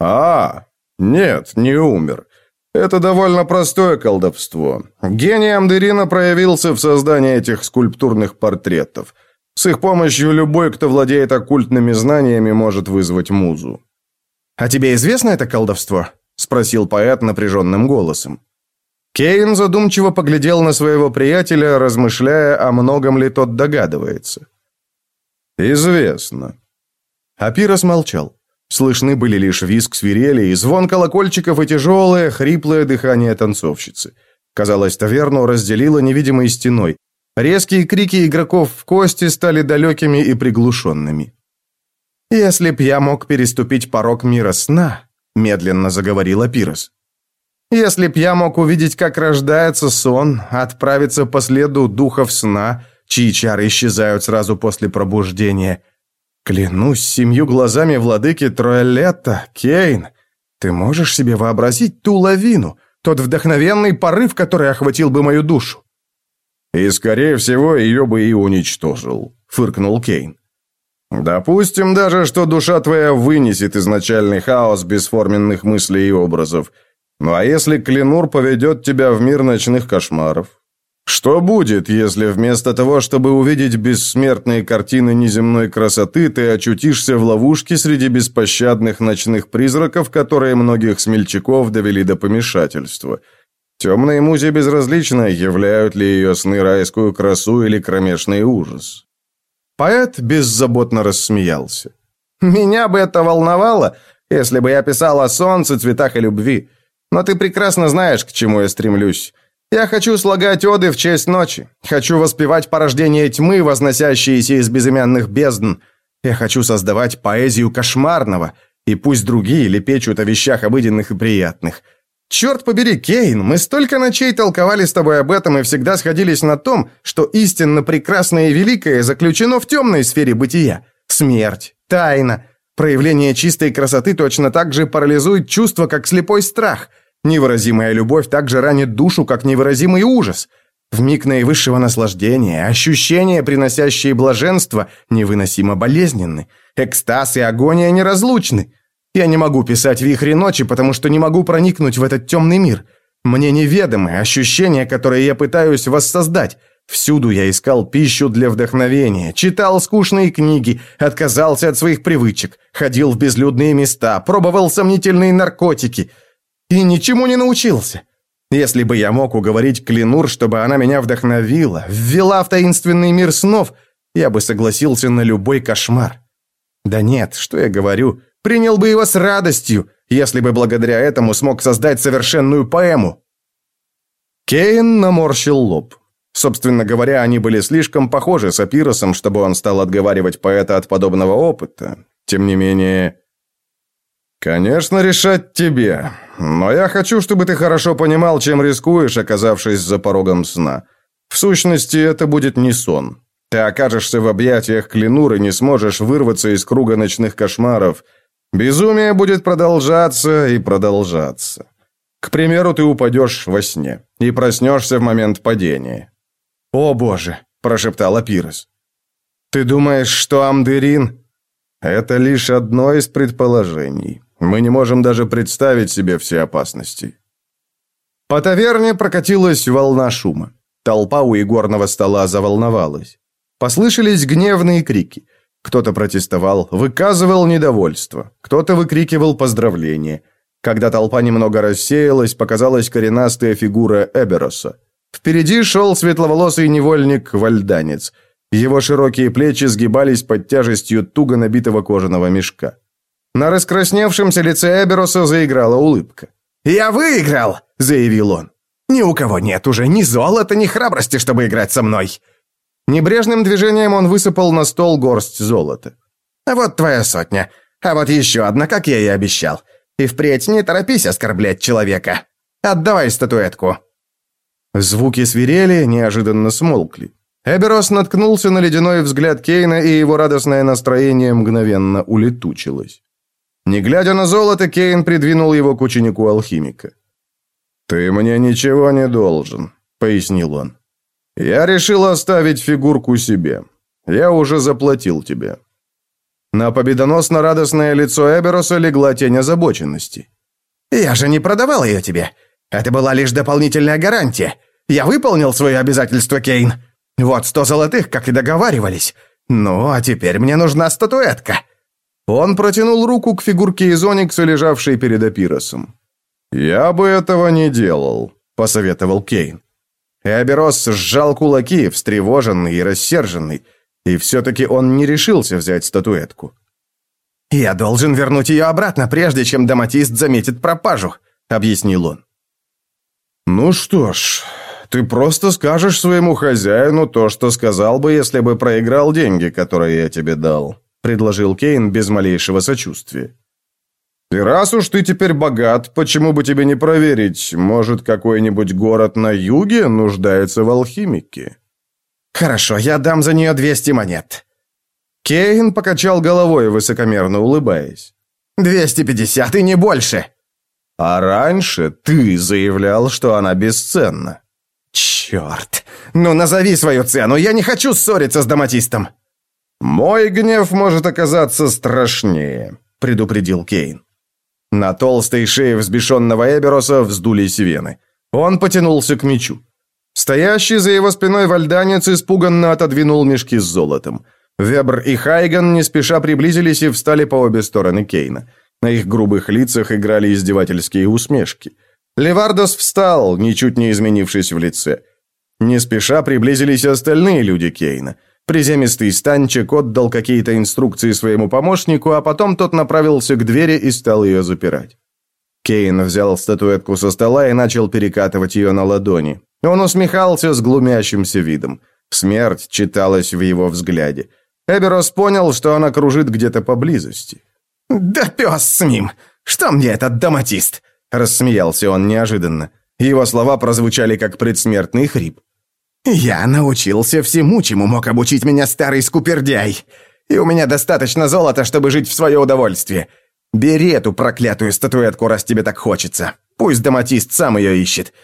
«А, нет, не умер. Это довольно простое колдовство. Гений Амдерина проявился в создании этих скульптурных портретов». С их помощью любой, кто владеет оккультными знаниями, может вызвать музу. «А тебе известно это колдовство?» – спросил поэт напряженным голосом. Кейн задумчиво поглядел на своего приятеля, размышляя, о многом ли тот догадывается. «Известно». Апирос молчал. Слышны были лишь визг свирели и звон колокольчиков и тяжелое, хриплое дыхание танцовщицы. Казалось, таверну разделило невидимой стеной. Резкие крики игроков в кости стали далекими и приглушенными. «Если б я мог переступить порог мира сна», — медленно заговорила Пирос. «Если б я мог увидеть, как рождается сон, отправиться по следу духов сна, чьи чары исчезают сразу после пробуждения. Клянусь семью глазами владыки Троэлетта, Кейн, ты можешь себе вообразить ту лавину, тот вдохновенный порыв, который охватил бы мою душу? «И, скорее всего, ее бы и уничтожил», — фыркнул Кейн. «Допустим даже, что душа твоя вынесет изначальный хаос бесформенных мыслей и образов. Ну а если Клинур поведет тебя в мир ночных кошмаров? Что будет, если вместо того, чтобы увидеть бессмертные картины неземной красоты, ты очутишься в ловушке среди беспощадных ночных призраков, которые многих смельчаков довели до помешательства?» Темные музе безразлично, являют ли ее сны райскую красу или кромешный ужас. Поэт беззаботно рассмеялся. «Меня бы это волновало, если бы я писал о солнце, цветах и любви. Но ты прекрасно знаешь, к чему я стремлюсь. Я хочу слагать оды в честь ночи. Хочу воспевать порождение тьмы, возносящиеся из безымянных бездн. Я хочу создавать поэзию кошмарного, и пусть другие лепечут о вещах обыденных и приятных». Черт побери, Кейн, мы столько ночей толковали с тобой об этом и всегда сходились на том, что истинно прекрасное и великое заключено в темной сфере бытия. Смерть, тайна, проявление чистой красоты точно так же парализует чувство, как слепой страх. Невыразимая любовь также ранит душу, как невыразимый ужас. В миг наивысшего наслаждения ощущения, приносящие блаженство, невыносимо болезненны. Экстаз и агония неразлучны. Я не могу писать «Вихри ночи», потому что не могу проникнуть в этот темный мир. Мне неведомы ощущения, которые я пытаюсь воссоздать. Всюду я искал пищу для вдохновения, читал скучные книги, отказался от своих привычек, ходил в безлюдные места, пробовал сомнительные наркотики и ничему не научился. Если бы я мог уговорить Клинур, чтобы она меня вдохновила, ввела в таинственный мир снов, я бы согласился на любой кошмар. Да нет, что я говорю, Принял бы его с радостью, если бы благодаря этому смог создать совершенную поэму. Кейн наморщил лоб. Собственно говоря, они были слишком похожи с Апиросом, чтобы он стал отговаривать поэта от подобного опыта. Тем не менее... «Конечно, решать тебе. Но я хочу, чтобы ты хорошо понимал, чем рискуешь, оказавшись за порогом сна. В сущности, это будет не сон. Ты окажешься в объятиях Клинур и не сможешь вырваться из круга ночных кошмаров». Безумие будет продолжаться и продолжаться. К примеру, ты упадешь во сне и проснешься в момент падения. «О, Боже!» – прошептал Пирос. «Ты думаешь, что Амдерин...» «Это лишь одно из предположений. Мы не можем даже представить себе все опасности». По таверне прокатилась волна шума. Толпа у игорного стола заволновалась. Послышались гневные крики. Кто-то протестовал, выказывал недовольство, кто-то выкрикивал поздравления. Когда толпа немного рассеялась, показалась коренастая фигура Эбероса. Впереди шел светловолосый невольник-вальданец. Его широкие плечи сгибались под тяжестью туго набитого кожаного мешка. На раскрасневшемся лице Эбероса заиграла улыбка. «Я выиграл!» – заявил он. «Ни у кого нет уже ни золота, ни храбрости, чтобы играть со мной. Небрежным движением он высыпал на стол горсть золота. «Вот твоя сотня. А вот еще одна, как я и обещал. И впредь не торопись оскорблять человека. Отдавай статуэтку». Звуки свирели, неожиданно смолкли. Эберос наткнулся на ледяной взгляд Кейна, и его радостное настроение мгновенно улетучилось. Не глядя на золото, Кейн придвинул его к ученику-алхимика. «Ты мне ничего не должен», — пояснил он. «Я решил оставить фигурку себе. Я уже заплатил тебе». На победоносно-радостное лицо Эбероса легла тень озабоченности. «Я же не продавал ее тебе. Это была лишь дополнительная гарантия. Я выполнил свое обязательство, Кейн. Вот сто золотых, как и договаривались. Ну, а теперь мне нужна статуэтка». Он протянул руку к фигурке из Оникса, лежавшей перед Апиросом. «Я бы этого не делал», — посоветовал Кейн. Эберос сжал кулаки, встревоженный и рассерженный, и все-таки он не решился взять статуэтку. «Я должен вернуть ее обратно, прежде чем Доматист заметит пропажу», — объяснил он. «Ну что ж, ты просто скажешь своему хозяину то, что сказал бы, если бы проиграл деньги, которые я тебе дал», — предложил Кейн без малейшего сочувствия. «И раз уж ты теперь богат, почему бы тебе не проверить, может, какой-нибудь город на юге нуждается в На толстой шее взбешенного Эбероса вздулись вены. Он потянулся к мечу. Стоящий за его спиной вальданец испуганно отодвинул мешки с золотом. Вебр и Хайган не спеша приблизились и встали по обе стороны Кейна. На их грубых лицах играли издевательские усмешки. Левардос встал, ничуть не изменившись в лице. Не спеша приблизились остальные люди Кейна – Приземистый станчик отдал какие-то инструкции своему помощнику, а потом тот направился к двери и стал ее запирать. Кейн взял статуэтку со стола и начал перекатывать ее на ладони. Он усмехался с глумящимся видом. Смерть читалась в его взгляде. Эберос понял, что она кружит где-то поблизости. «Да пес с ним! Что мне этот доматист?» Рассмеялся он неожиданно. Его слова прозвучали как предсмертный хрип. «Я научился всему, чему мог обучить меня старый скупердяй. И у меня достаточно золота, чтобы жить в свое удовольствие. Бери эту проклятую статуэтку, раз тебе так хочется. Пусть доматист сам ее ищет.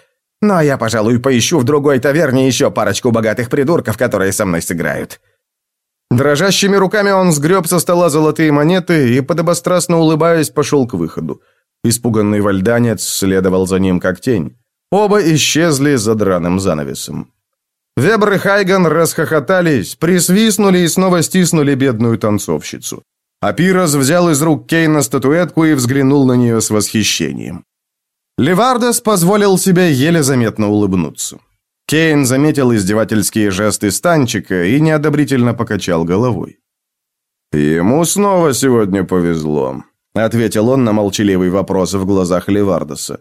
Но ну, а я, пожалуй, поищу в другой таверне еще парочку богатых придурков, которые со мной сыграют». Дрожащими руками он сгреб со стола золотые монеты и, подобострастно улыбаясь, пошел к выходу. Испуганный вальданец следовал за ним как тень. Оба исчезли за драным занавесом. Вебер и Хайган расхохотались, присвистнули и снова стиснули бедную танцовщицу. Апирос взял из рук Кейна статуэтку и взглянул на нее с восхищением. Левардес позволил себе еле заметно улыбнуться. Кейн заметил издевательские жесты Станчика и неодобрительно покачал головой. «Ему снова сегодня повезло», — ответил он на молчаливый вопрос в глазах Левардеса.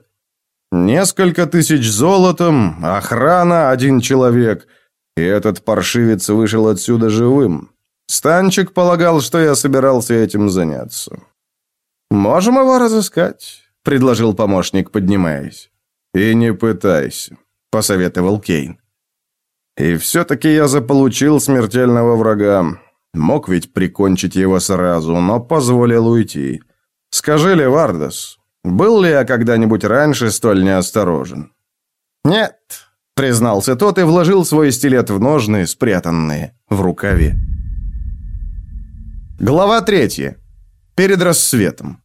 Несколько тысяч золотом, охрана один человек. И этот паршивец вышел отсюда живым. Станчик полагал, что я собирался этим заняться. «Можем его разыскать», — предложил помощник, поднимаясь. «И не пытайся», — посоветовал Кейн. «И все-таки я заполучил смертельного врага. Мог ведь прикончить его сразу, но позволил уйти. Скажи, Левардес, был ли я когда-нибудь раньше столь неосторожен? «Нет», — признался тот и вложил свой стилет в ножны, спрятанные в рукаве. Глава третья. Перед рассветом.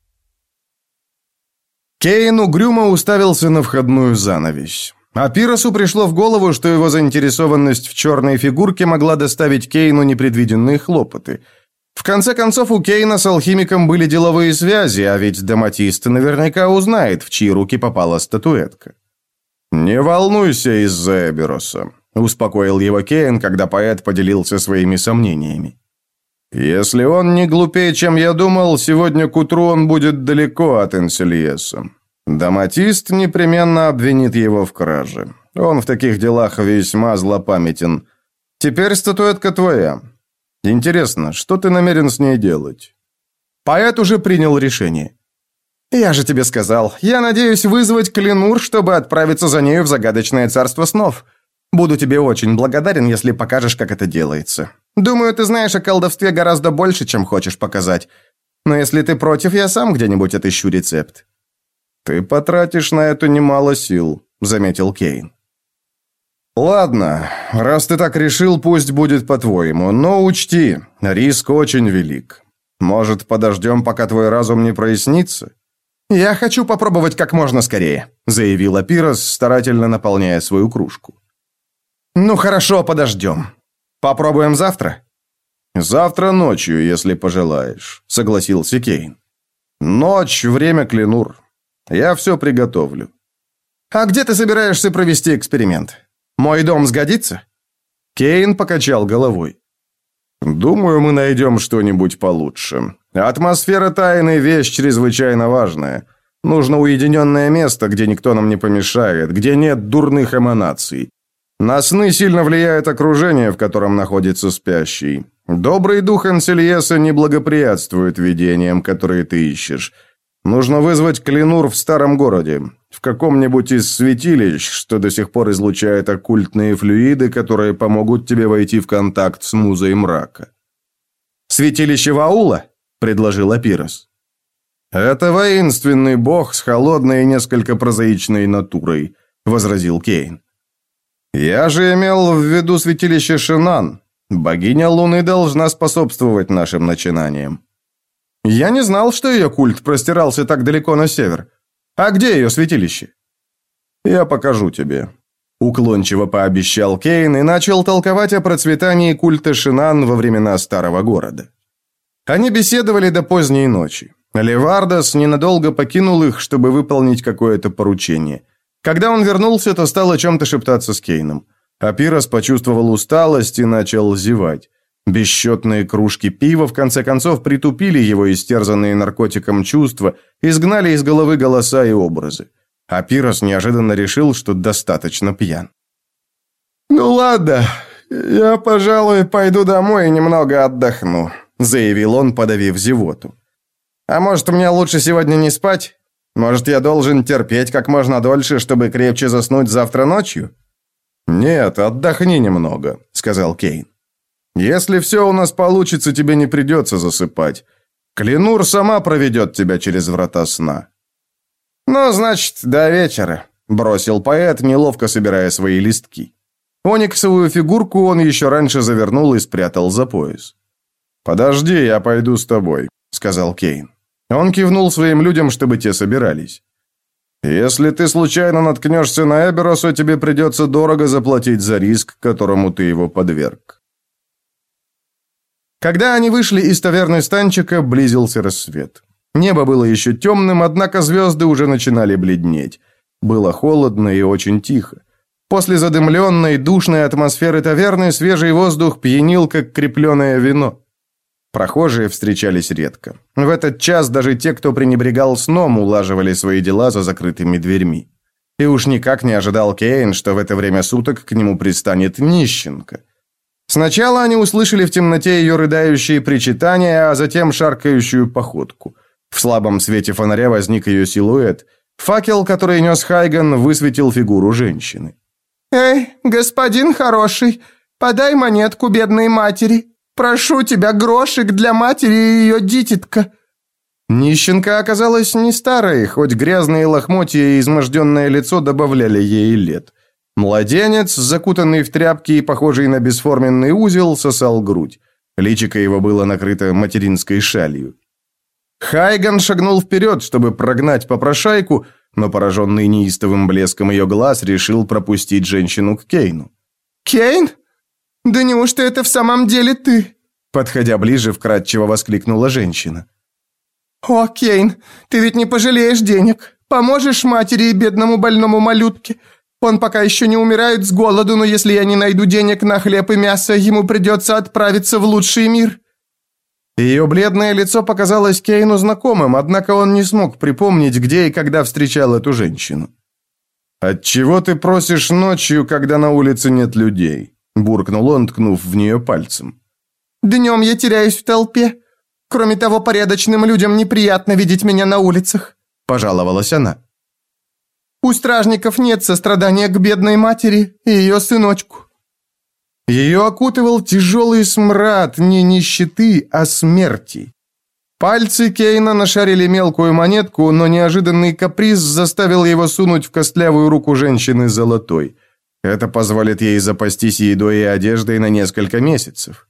Кейн угрюмо уставился на входную занавесь. А Пиросу пришло в голову, что его заинтересованность в черной фигурке могла доставить Кейну непредвиденные хлопоты — в конце концов, у Кейна с алхимиком были деловые связи, а ведь даматист наверняка узнает, в чьи руки попала статуэтка. «Не волнуйся из-за Эбероса», — успокоил его Кейн, когда поэт поделился своими сомнениями. «Если он не глупее, чем я думал, сегодня к утру он будет далеко от Энсельеса. Даматист непременно обвинит его в краже. Он в таких делах весьма злопамятен. Теперь статуэтка твоя. Интересно, что ты намерен с ней делать? Поэт уже принял решение. Я же тебе сказал, я надеюсь вызвать Клинур, чтобы отправиться за ней в загадочное царство снов. Буду тебе очень благодарен, если покажешь, как это делается. Думаю, ты знаешь о колдовстве гораздо больше, чем хочешь показать. Но если ты против, я сам где-нибудь отыщу рецепт. Ты потратишь на это немало сил, заметил Кейн. «Ладно, раз ты так решил, пусть будет по-твоему, но учти, риск очень велик. Может, подождем, пока твой разум не прояснится?» «Я хочу попробовать как можно скорее», — заявила Пирос, старательно наполняя свою кружку. «Ну хорошо, подождем. Попробуем завтра?» «Завтра ночью, если пожелаешь», — согласился Кейн. «Ночь, время Клинур. Я все приготовлю». «А где ты собираешься провести эксперимент?» Мой дом сгодится?» Кейн покачал головой. «Думаю, мы найдем что-нибудь получше. Атмосфера тайны – вещь чрезвычайно важная. Нужно уединенное место, где никто нам не помешает, где нет дурных эманаций. На сны сильно влияет окружение, в котором находится спящий. Добрый дух Ансельеса не благоприятствует видениям, которые ты ищешь. Нужно вызвать клинур в старом городе в каком-нибудь из святилищ, что до сих пор излучает оккультные флюиды, которые помогут тебе войти в контакт с музой мрака. «Святилище Ваула?» – предложил Апирос. «Это воинственный бог с холодной и несколько прозаичной натурой», – возразил Кейн. «Я же имел в виду святилище Шинан. Богиня Луны должна способствовать нашим начинаниям». «Я не знал, что ее культ простирался так далеко на север», а где ее святилище?» «Я покажу тебе», – уклончиво пообещал Кейн и начал толковать о процветании культа Шинан во времена Старого Города. Они беседовали до поздней ночи. Левардос ненадолго покинул их, чтобы выполнить какое-то поручение. Когда он вернулся, то стал о чем-то шептаться с Кейном. Апирос почувствовал усталость и начал зевать. Бесчетные кружки пива в конце концов притупили его истерзанные наркотиком чувства, изгнали из головы голоса и образы. А Пирос неожиданно решил, что достаточно пьян. «Ну ладно, я, пожалуй, пойду домой и немного отдохну», заявил он, подавив зевоту. «А может, мне лучше сегодня не спать? Может, я должен терпеть как можно дольше, чтобы крепче заснуть завтра ночью?» «Нет, отдохни немного», — сказал Кейн. Если все у нас получится, тебе не придется засыпать. Клинур сама проведет тебя через врата сна». «Ну, значит, до вечера», — бросил поэт, неловко собирая свои листки. Ониксовую фигурку он еще раньше завернул и спрятал за пояс. «Подожди, я пойду с тобой», — сказал Кейн. Он кивнул своим людям, чтобы те собирались. «Если ты случайно наткнешься на Эберосу, тебе придется дорого заплатить за риск, которому ты его подверг». Когда они вышли из таверны Станчика, близился рассвет. Небо было еще темным, однако звезды уже начинали бледнеть. Было холодно и очень тихо. После задымленной, душной атмосферы таверны свежий воздух пьянил, как крепленое вино. Прохожие встречались редко. В этот час даже те, кто пренебрегал сном, улаживали свои дела за закрытыми дверьми. И уж никак не ожидал Кейн, что в это время суток к нему пристанет нищенка. Сначала они услышали в темноте ее рыдающие причитания, а затем шаркающую походку. В слабом свете фонаря возник ее силуэт. Факел, который нес Хайган, высветил фигуру женщины. «Эй, господин хороший, подай монетку бедной матери. Прошу тебя, грошек для матери и ее дитятка». Нищенка оказалась не старой, хоть грязные лохмотья и изможденное лицо добавляли ей лет – Младенец, закутанный в тряпки и похожий на бесформенный узел, сосал грудь. Личико его было накрыто материнской шалью. Хайган шагнул вперед, чтобы прогнать попрошайку, но пораженный неистовым блеском ее глаз решил пропустить женщину к Кейну. «Кейн? Да неужто это в самом деле ты?» Подходя ближе, вкратчиво воскликнула женщина. «О, Кейн, ты ведь не пожалеешь денег. Поможешь матери и бедному больному малютке. Он пока еще не умирает с голоду, но если я не найду денег на хлеб и мясо, ему придется отправиться в лучший мир». Ее бледное лицо показалось Кейну знакомым, однако он не смог припомнить, где и когда встречал эту женщину. «Отчего ты просишь ночью, когда на улице нет людей?» – буркнул он, ткнув в нее пальцем. «Днем я теряюсь в толпе. Кроме того, порядочным людям неприятно видеть меня на улицах», – пожаловалась она. У стражников нет сострадания к бедной матери и ее сыночку». Ее окутывал тяжелый смрад не нищеты, а смерти. Пальцы Кейна нашарили мелкую монетку, но неожиданный каприз заставил его сунуть в костлявую руку женщины золотой. Это позволит ей запастись едой и одеждой на несколько месяцев.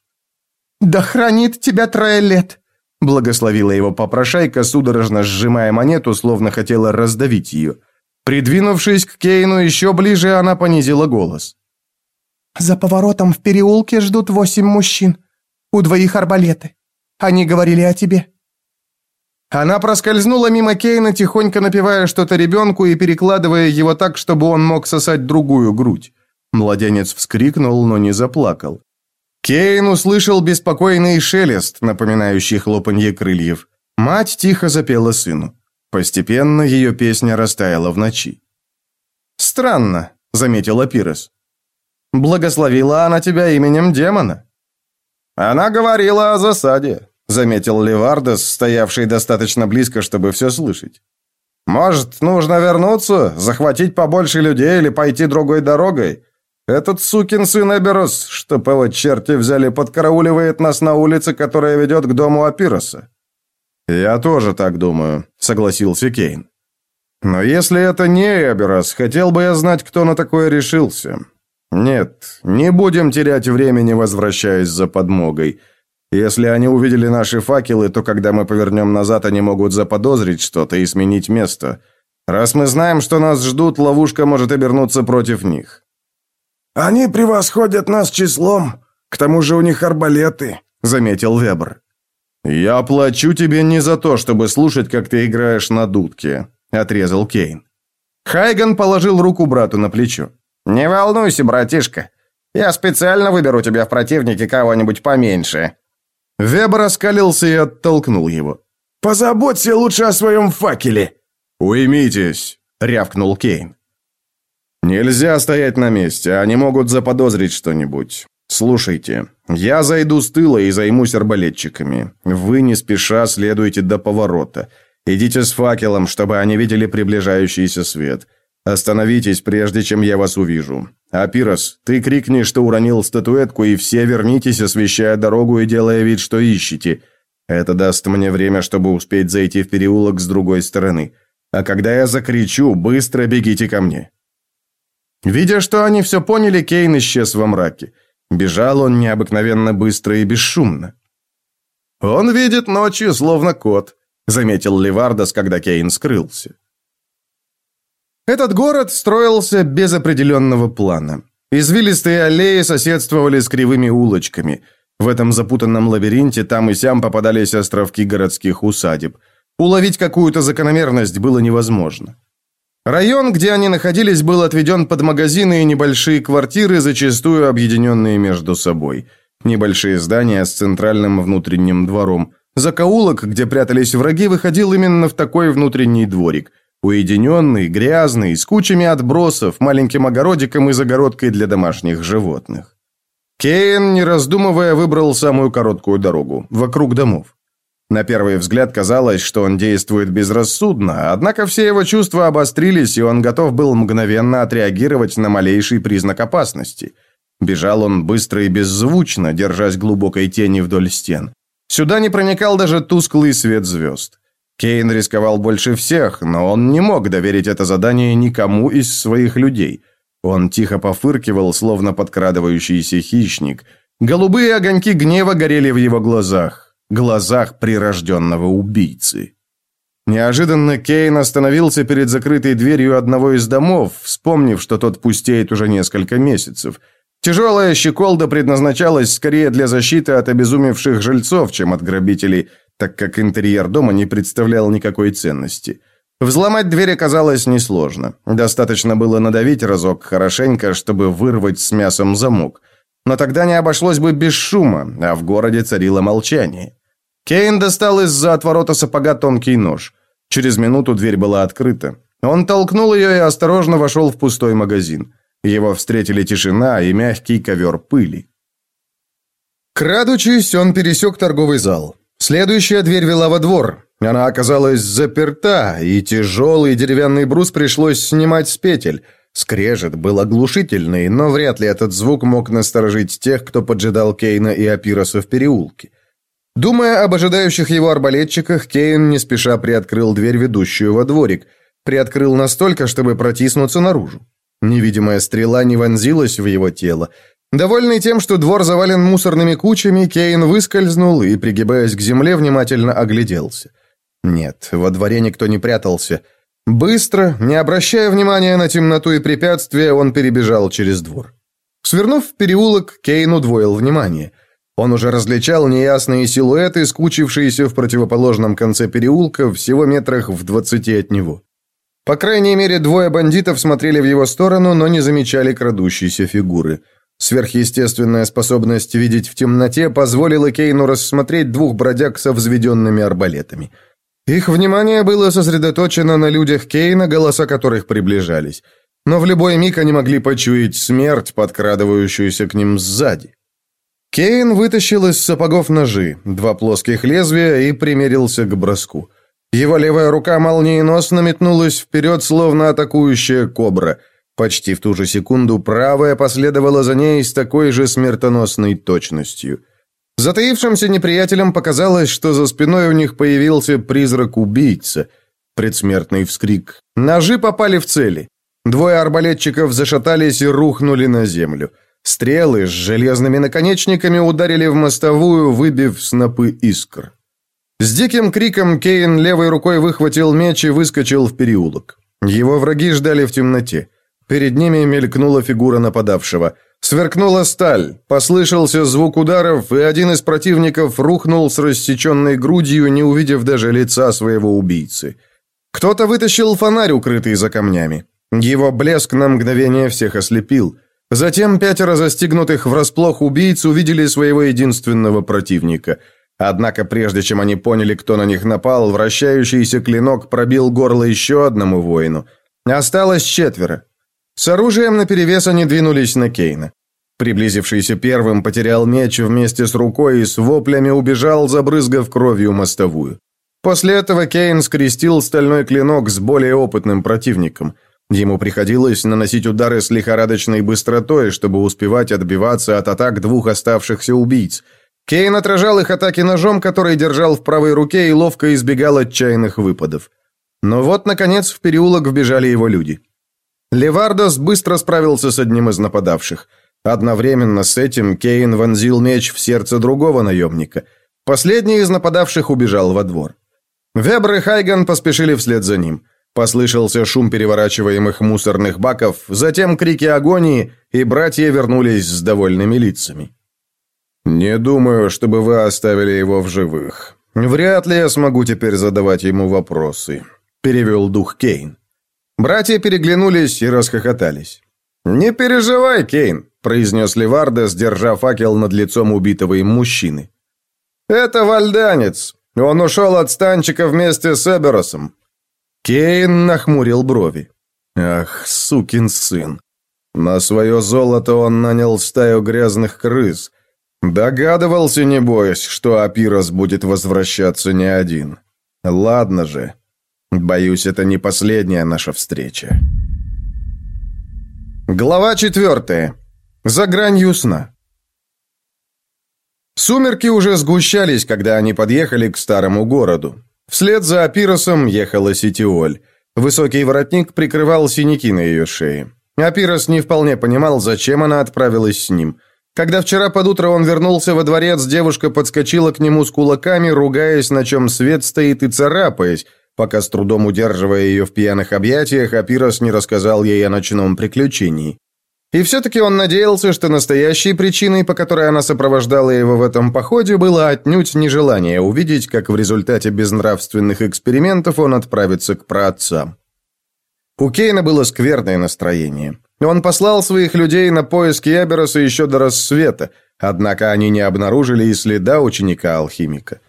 «Да хранит тебя трое лет! благословила его попрошайка, судорожно сжимая монету, словно хотела раздавить ее – Придвинувшись к Кейну еще ближе, она понизила голос. «За поворотом в переулке ждут восемь мужчин. У двоих арбалеты. Они говорили о тебе». Она проскользнула мимо Кейна, тихонько напевая что-то ребенку и перекладывая его так, чтобы он мог сосать другую грудь. Младенец вскрикнул, но не заплакал. Кейн услышал беспокойный шелест, напоминающий хлопанье крыльев. Мать тихо запела сыну. Постепенно ее песня растаяла в ночи. «Странно», — заметила Пирес. «Благословила она тебя именем демона». «Она говорила о засаде», — заметил Левардос, стоявший достаточно близко, чтобы все слышать. «Может, нужно вернуться, захватить побольше людей или пойти другой дорогой? Этот сукин сын Эберос, что по черти взяли, подкарауливает нас на улице, которая ведет к дому Апироса». «Я тоже так думаю», — согласился Кейн. «Но если это не Эберас, хотел бы я знать, кто на такое решился. Нет, не будем терять времени, возвращаясь за подмогой. Если они увидели наши факелы, то когда мы повернем назад, они могут заподозрить что-то и сменить место. Раз мы знаем, что нас ждут, ловушка может обернуться против них». «Они превосходят нас числом. К тому же у них арбалеты», — заметил Вебр. «Я плачу тебе не за то, чтобы слушать, как ты играешь на дудке», – отрезал Кейн. Хайган положил руку брату на плечо. «Не волнуйся, братишка. Я специально выберу тебя в противнике кого-нибудь поменьше». Вебер оскалился и оттолкнул его. «Позаботься лучше о своем факеле!» «Уймитесь!» — рявкнул Кейн. «Нельзя стоять на месте, они могут заподозрить что-нибудь. «Слушайте, я зайду с тыла и займусь арбалетчиками. Вы не спеша следуйте до поворота. Идите с факелом, чтобы они видели приближающийся свет. Остановитесь, прежде чем я вас увижу. А Пирос, ты крикни, что уронил статуэтку, и все вернитесь, освещая дорогу и делая вид, что ищете. Это даст мне время, чтобы успеть зайти в переулок с другой стороны. А когда я закричу, быстро бегите ко мне». Видя, что они все поняли, Кейн исчез во мраке. Бежал он необыкновенно быстро и бесшумно. «Он видит ночью, словно кот», — заметил Левардос, когда Кейн скрылся. Этот город строился без определенного плана. Извилистые аллеи соседствовали с кривыми улочками. В этом запутанном лабиринте там и сям попадались островки городских усадеб. Уловить какую-то закономерность было невозможно. Район, где они находились, был отведен под магазины и небольшие квартиры, зачастую объединенные между собой. Небольшие здания с центральным внутренним двором. Закоулок, где прятались враги, выходил именно в такой внутренний дворик. Уединенный, грязный, с кучами отбросов, маленьким огородиком и загородкой для домашних животных. Кейн, не раздумывая, выбрал самую короткую дорогу, вокруг домов. На первый взгляд казалось, что он действует безрассудно, однако все его чувства обострились, и он готов был мгновенно отреагировать на малейший признак опасности. Бежал он быстро и беззвучно, держась глубокой тени вдоль стен. Сюда не проникал даже тусклый свет звезд. Кейн рисковал больше всех, но он не мог доверить это задание никому из своих людей. Он тихо пофыркивал, словно подкрадывающийся хищник. Голубые огоньки гнева горели в его глазах глазах прирожденного убийцы. Неожиданно Кейн остановился перед закрытой дверью одного из домов, вспомнив, что тот пустеет уже несколько месяцев. Тяжелая щеколда предназначалась скорее для защиты от обезумевших жильцов, чем от грабителей, так как интерьер дома не представлял никакой ценности. Взломать дверь оказалось несложно. Достаточно было надавить разок хорошенько, чтобы вырвать с мясом замок. Но тогда не обошлось бы без шума, а в городе царило молчание. Кейн достал из-за отворота сапога тонкий нож. Через минуту дверь была открыта. Он толкнул ее и осторожно вошел в пустой магазин. Его встретили тишина и мягкий ковер пыли. Крадучись, он пересек торговый зал. Следующая дверь вела во двор. Она оказалась заперта, и тяжелый деревянный брус пришлось снимать с петель. Скрежет был оглушительный, но вряд ли этот звук мог насторожить тех, кто поджидал Кейна и Апироса в переулке. Думая об ожидающих его арбалетчиках, Кейн не спеша приоткрыл дверь, ведущую во дворик. Приоткрыл настолько, чтобы протиснуться наружу. Невидимая стрела не вонзилась в его тело. Довольный тем, что двор завален мусорными кучами, Кейн выскользнул и, пригибаясь к земле, внимательно огляделся. Нет, во дворе никто не прятался. Быстро, не обращая внимания на темноту и препятствия, он перебежал через двор. Свернув в переулок, Кейн удвоил внимание. Он уже различал неясные силуэты, скучившиеся в противоположном конце переулка, всего метрах в двадцати от него. По крайней мере, двое бандитов смотрели в его сторону, но не замечали крадущейся фигуры. Сверхъестественная способность видеть в темноте позволила Кейну рассмотреть двух бродяг со взведенными арбалетами. Их внимание было сосредоточено на людях Кейна, голоса которых приближались. Но в любой миг они могли почуять смерть, подкрадывающуюся к ним сзади. Кейн вытащил из сапогов ножи, два плоских лезвия, и примерился к броску. Его левая рука молниеносно метнулась вперед, словно атакующая кобра. Почти в ту же секунду правая последовала за ней с такой же смертоносной точностью. Затаившимся неприятелям показалось, что за спиной у них появился призрак-убийца. Предсмертный вскрик. Ножи попали в цели. Двое арбалетчиков зашатались и рухнули на землю. Стрелы с железными наконечниками ударили в мостовую, выбив снопы искр. С диким криком Кейн левой рукой выхватил меч и выскочил в переулок. Его враги ждали в темноте. Перед ними мелькнула фигура нападавшего. Сверкнула сталь, послышался звук ударов, и один из противников рухнул с рассеченной грудью, не увидев даже лица своего убийцы. Кто-то вытащил фонарь, укрытый за камнями. Его блеск на мгновение всех ослепил – Затем пятеро застигнутых врасплох убийц увидели своего единственного противника. Однако, прежде чем они поняли, кто на них напал, вращающийся клинок пробил горло еще одному воину. Осталось четверо. С оружием наперевес они двинулись на Кейна. Приблизившийся первым потерял меч вместе с рукой и с воплями убежал, забрызгав кровью мостовую. После этого Кейн скрестил стальной клинок с более опытным противником – Ему приходилось наносить удары с лихорадочной быстротой, чтобы успевать отбиваться от атак двух оставшихся убийц. Кейн отражал их атаки ножом, который держал в правой руке и ловко избегал отчаянных выпадов. Но вот, наконец, в переулок вбежали его люди. Левардос быстро справился с одним из нападавших. Одновременно с этим Кейн вонзил меч в сердце другого наемника. Последний из нападавших убежал во двор. Вебр и Хайган поспешили вслед за ним – Послышался шум переворачиваемых мусорных баков, затем крики агонии, и братья вернулись с довольными лицами. «Не думаю, чтобы вы оставили его в живых. Вряд ли я смогу теперь задавать ему вопросы», — перевел дух Кейн. Братья переглянулись и расхохотались. «Не переживай, Кейн», — произнес Леварда, сдержав факел над лицом убитого им мужчины. «Это вальданец. Он ушел от станчика вместе с Эберосом. Кейн нахмурил брови. «Ах, сукин сын! На свое золото он нанял стаю грязных крыс. Догадывался, не небось, что Апирос будет возвращаться не один. Ладно же. Боюсь, это не последняя наша встреча». Глава четвертая. За гранью сна. Сумерки уже сгущались, когда они подъехали к старому городу. Вслед за Апиросом ехала Ситиоль. Высокий воротник прикрывал синяки на ее шее. Апирос не вполне понимал, зачем она отправилась с ним. Когда вчера под утро он вернулся во дворец, девушка подскочила к нему с кулаками, ругаясь, на чем свет стоит и царапаясь, пока с трудом удерживая ее в пьяных объятиях, Апирос не рассказал ей о ночном приключении. И все-таки он надеялся, что настоящей причиной, по которой она сопровождала его в этом походе, было отнюдь нежелание увидеть, как в результате безнравственных экспериментов он отправится к праотцам. У Кейна было скверное настроение. Он послал своих людей на поиски Эбероса еще до рассвета, однако они не обнаружили и следа ученика-алхимика.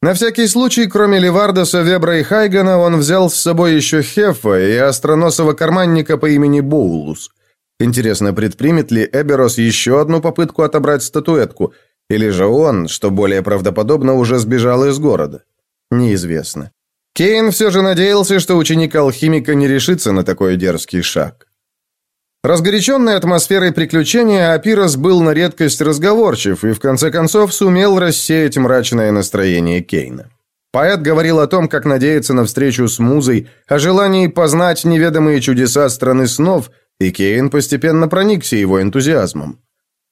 На всякий случай, кроме Левардоса, Вебра и Хайгана, он взял с собой еще Хефа и остроносого карманника по имени Боулус – Интересно, предпримет ли Эберос еще одну попытку отобрать статуэтку, или же он, что более правдоподобно, уже сбежал из города? Неизвестно. Кейн все же надеялся, что ученик-алхимика не решится на такой дерзкий шаг. Разгоряченной атмосферой приключения Апирос был на редкость разговорчив и в конце концов сумел рассеять мрачное настроение Кейна. Поэт говорил о том, как надеется на встречу с музой, о желании познать неведомые чудеса страны снов и Кейн постепенно проникся его энтузиазмом.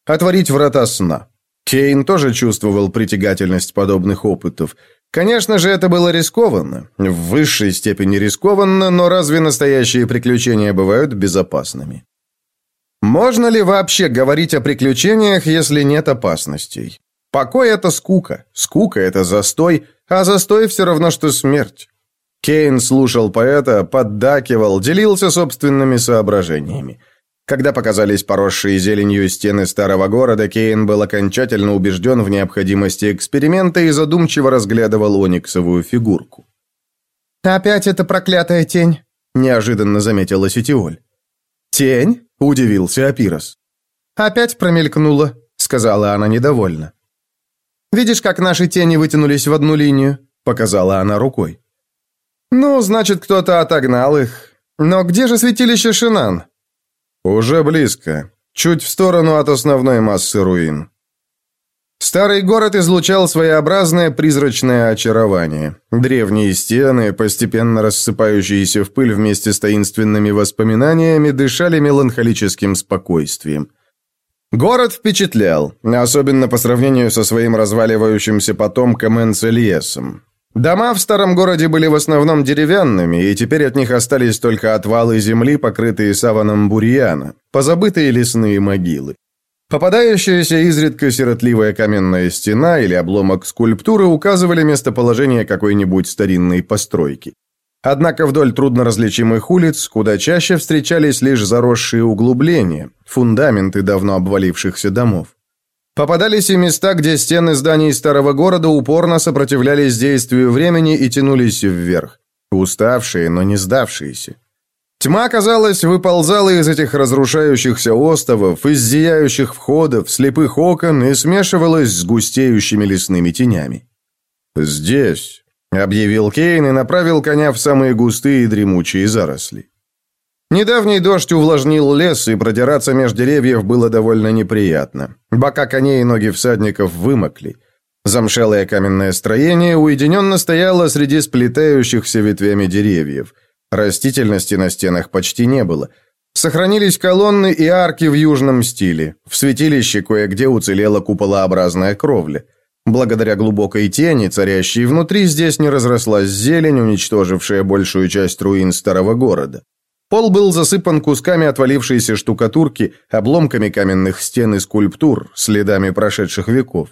Отворить врата сна. Кейн тоже чувствовал притягательность подобных опытов. Конечно же, это было рискованно. В высшей степени рискованно, но разве настоящие приключения бывают безопасными? Можно ли вообще говорить о приключениях, если нет опасностей? Покой – это скука, скука – это застой, а застой все равно, что смерть. Кейн слушал поэта, поддакивал, делился собственными соображениями. Когда показались поросшие зеленью стены старого города, Кейн был окончательно убежден в необходимости эксперимента и задумчиво разглядывал ониксовую фигурку. «Опять эта проклятая тень», — неожиданно заметила Ситиоль. «Тень?» — удивился Апирос. «Опять промелькнула», — сказала она недовольно. «Видишь, как наши тени вытянулись в одну линию?» — показала она рукой. «Ну, значит, кто-то отогнал их. Но где же святилище Шинан?» «Уже близко. Чуть в сторону от основной массы руин». Старый город излучал своеобразное призрачное очарование. Древние стены, постепенно рассыпающиеся в пыль вместе с таинственными воспоминаниями, дышали меланхолическим спокойствием. Город впечатлял, особенно по сравнению со своим разваливающимся потомком Энцельесом. Дома в старом городе были в основном деревянными, и теперь от них остались только отвалы земли, покрытые саваном бурьяна, позабытые лесные могилы. Попадающаяся изредка сиротливая каменная стена или обломок скульптуры указывали местоположение какой-нибудь старинной постройки. Однако вдоль трудноразличимых улиц куда чаще встречались лишь заросшие углубления, фундаменты давно обвалившихся домов. Попадались и места, где стены зданий старого города упорно сопротивлялись действию времени и тянулись вверх. Уставшие, но не сдавшиеся. Тьма, казалось, выползала из этих разрушающихся остовов, из зияющих входов, слепых окон и смешивалась с густеющими лесными тенями. «Здесь», — объявил Кейн и направил коня в самые густые и дремучие заросли. Недавний дождь увлажнил лес, и продираться между деревьев было довольно неприятно. Бока коней и ноги всадников вымокли. Замшелое каменное строение уединенно стояло среди сплетающихся ветвями деревьев. Растительности на стенах почти не было. Сохранились колонны и арки в южном стиле. В святилище кое-где уцелела куполообразная кровля. Благодаря глубокой тени, царящей внутри, здесь не разрослась зелень, уничтожившая большую часть руин старого города. Пол был засыпан кусками отвалившейся штукатурки, обломками каменных стен и скульптур, следами прошедших веков.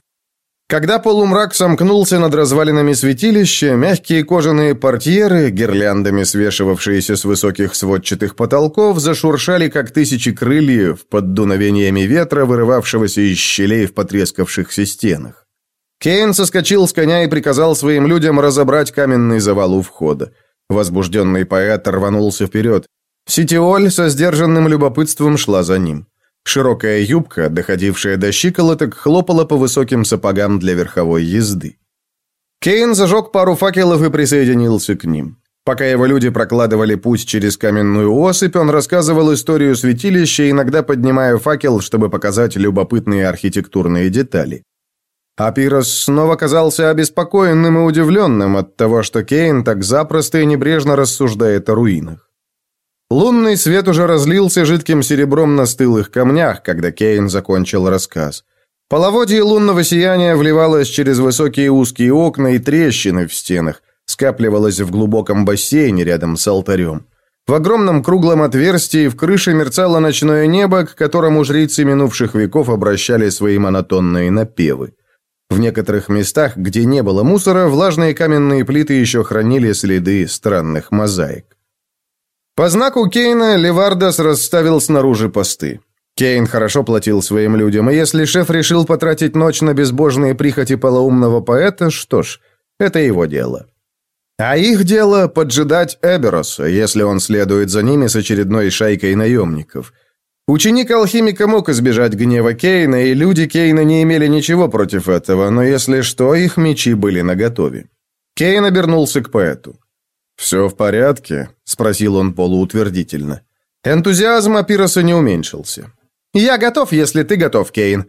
Когда полумрак сомкнулся над развалинами святилища, мягкие кожаные портьеры, гирляндами свешивавшиеся с высоких сводчатых потолков, зашуршали, как тысячи крыльев, под дуновениями ветра, вырывавшегося из щелей в потрескавшихся стенах. Кейн соскочил с коня и приказал своим людям разобрать каменный завал у входа. Возбужденный поэт рванулся вперед. Ситиоль со сдержанным любопытством шла за ним. Широкая юбка, доходившая до щиколоток, хлопала по высоким сапогам для верховой езды. Кейн зажег пару факелов и присоединился к ним. Пока его люди прокладывали путь через каменную осыпь, он рассказывал историю святилища, иногда поднимая факел, чтобы показать любопытные архитектурные детали. Апирос снова казался обеспокоенным и удивленным от того, что Кейн так запросто и небрежно рассуждает о руинах. Лунный свет уже разлился жидким серебром на стылых камнях, когда Кейн закончил рассказ. Половодье лунного сияния вливалось через высокие узкие окна и трещины в стенах, скапливалось в глубоком бассейне рядом с алтарем. В огромном круглом отверстии в крыше мерцало ночное небо, к которому жрицы минувших веков обращали свои монотонные напевы. В некоторых местах, где не было мусора, влажные каменные плиты еще хранили следы странных мозаик. По знаку Кейна Левардас расставил снаружи посты. Кейн хорошо платил своим людям, и если шеф решил потратить ночь на безбожные прихоти полоумного поэта, что ж, это его дело. А их дело поджидать Эбероса, если он следует за ними с очередной шайкой наемников. Ученик алхимика мог избежать гнева Кейна, и люди Кейна не имели ничего против этого, но если что, их мечи были наготове. Кейн обернулся к поэту. «Все в порядке?» спросил он полуутвердительно. Энтузиазм Апироса не уменьшился. «Я готов, если ты готов, Кейн.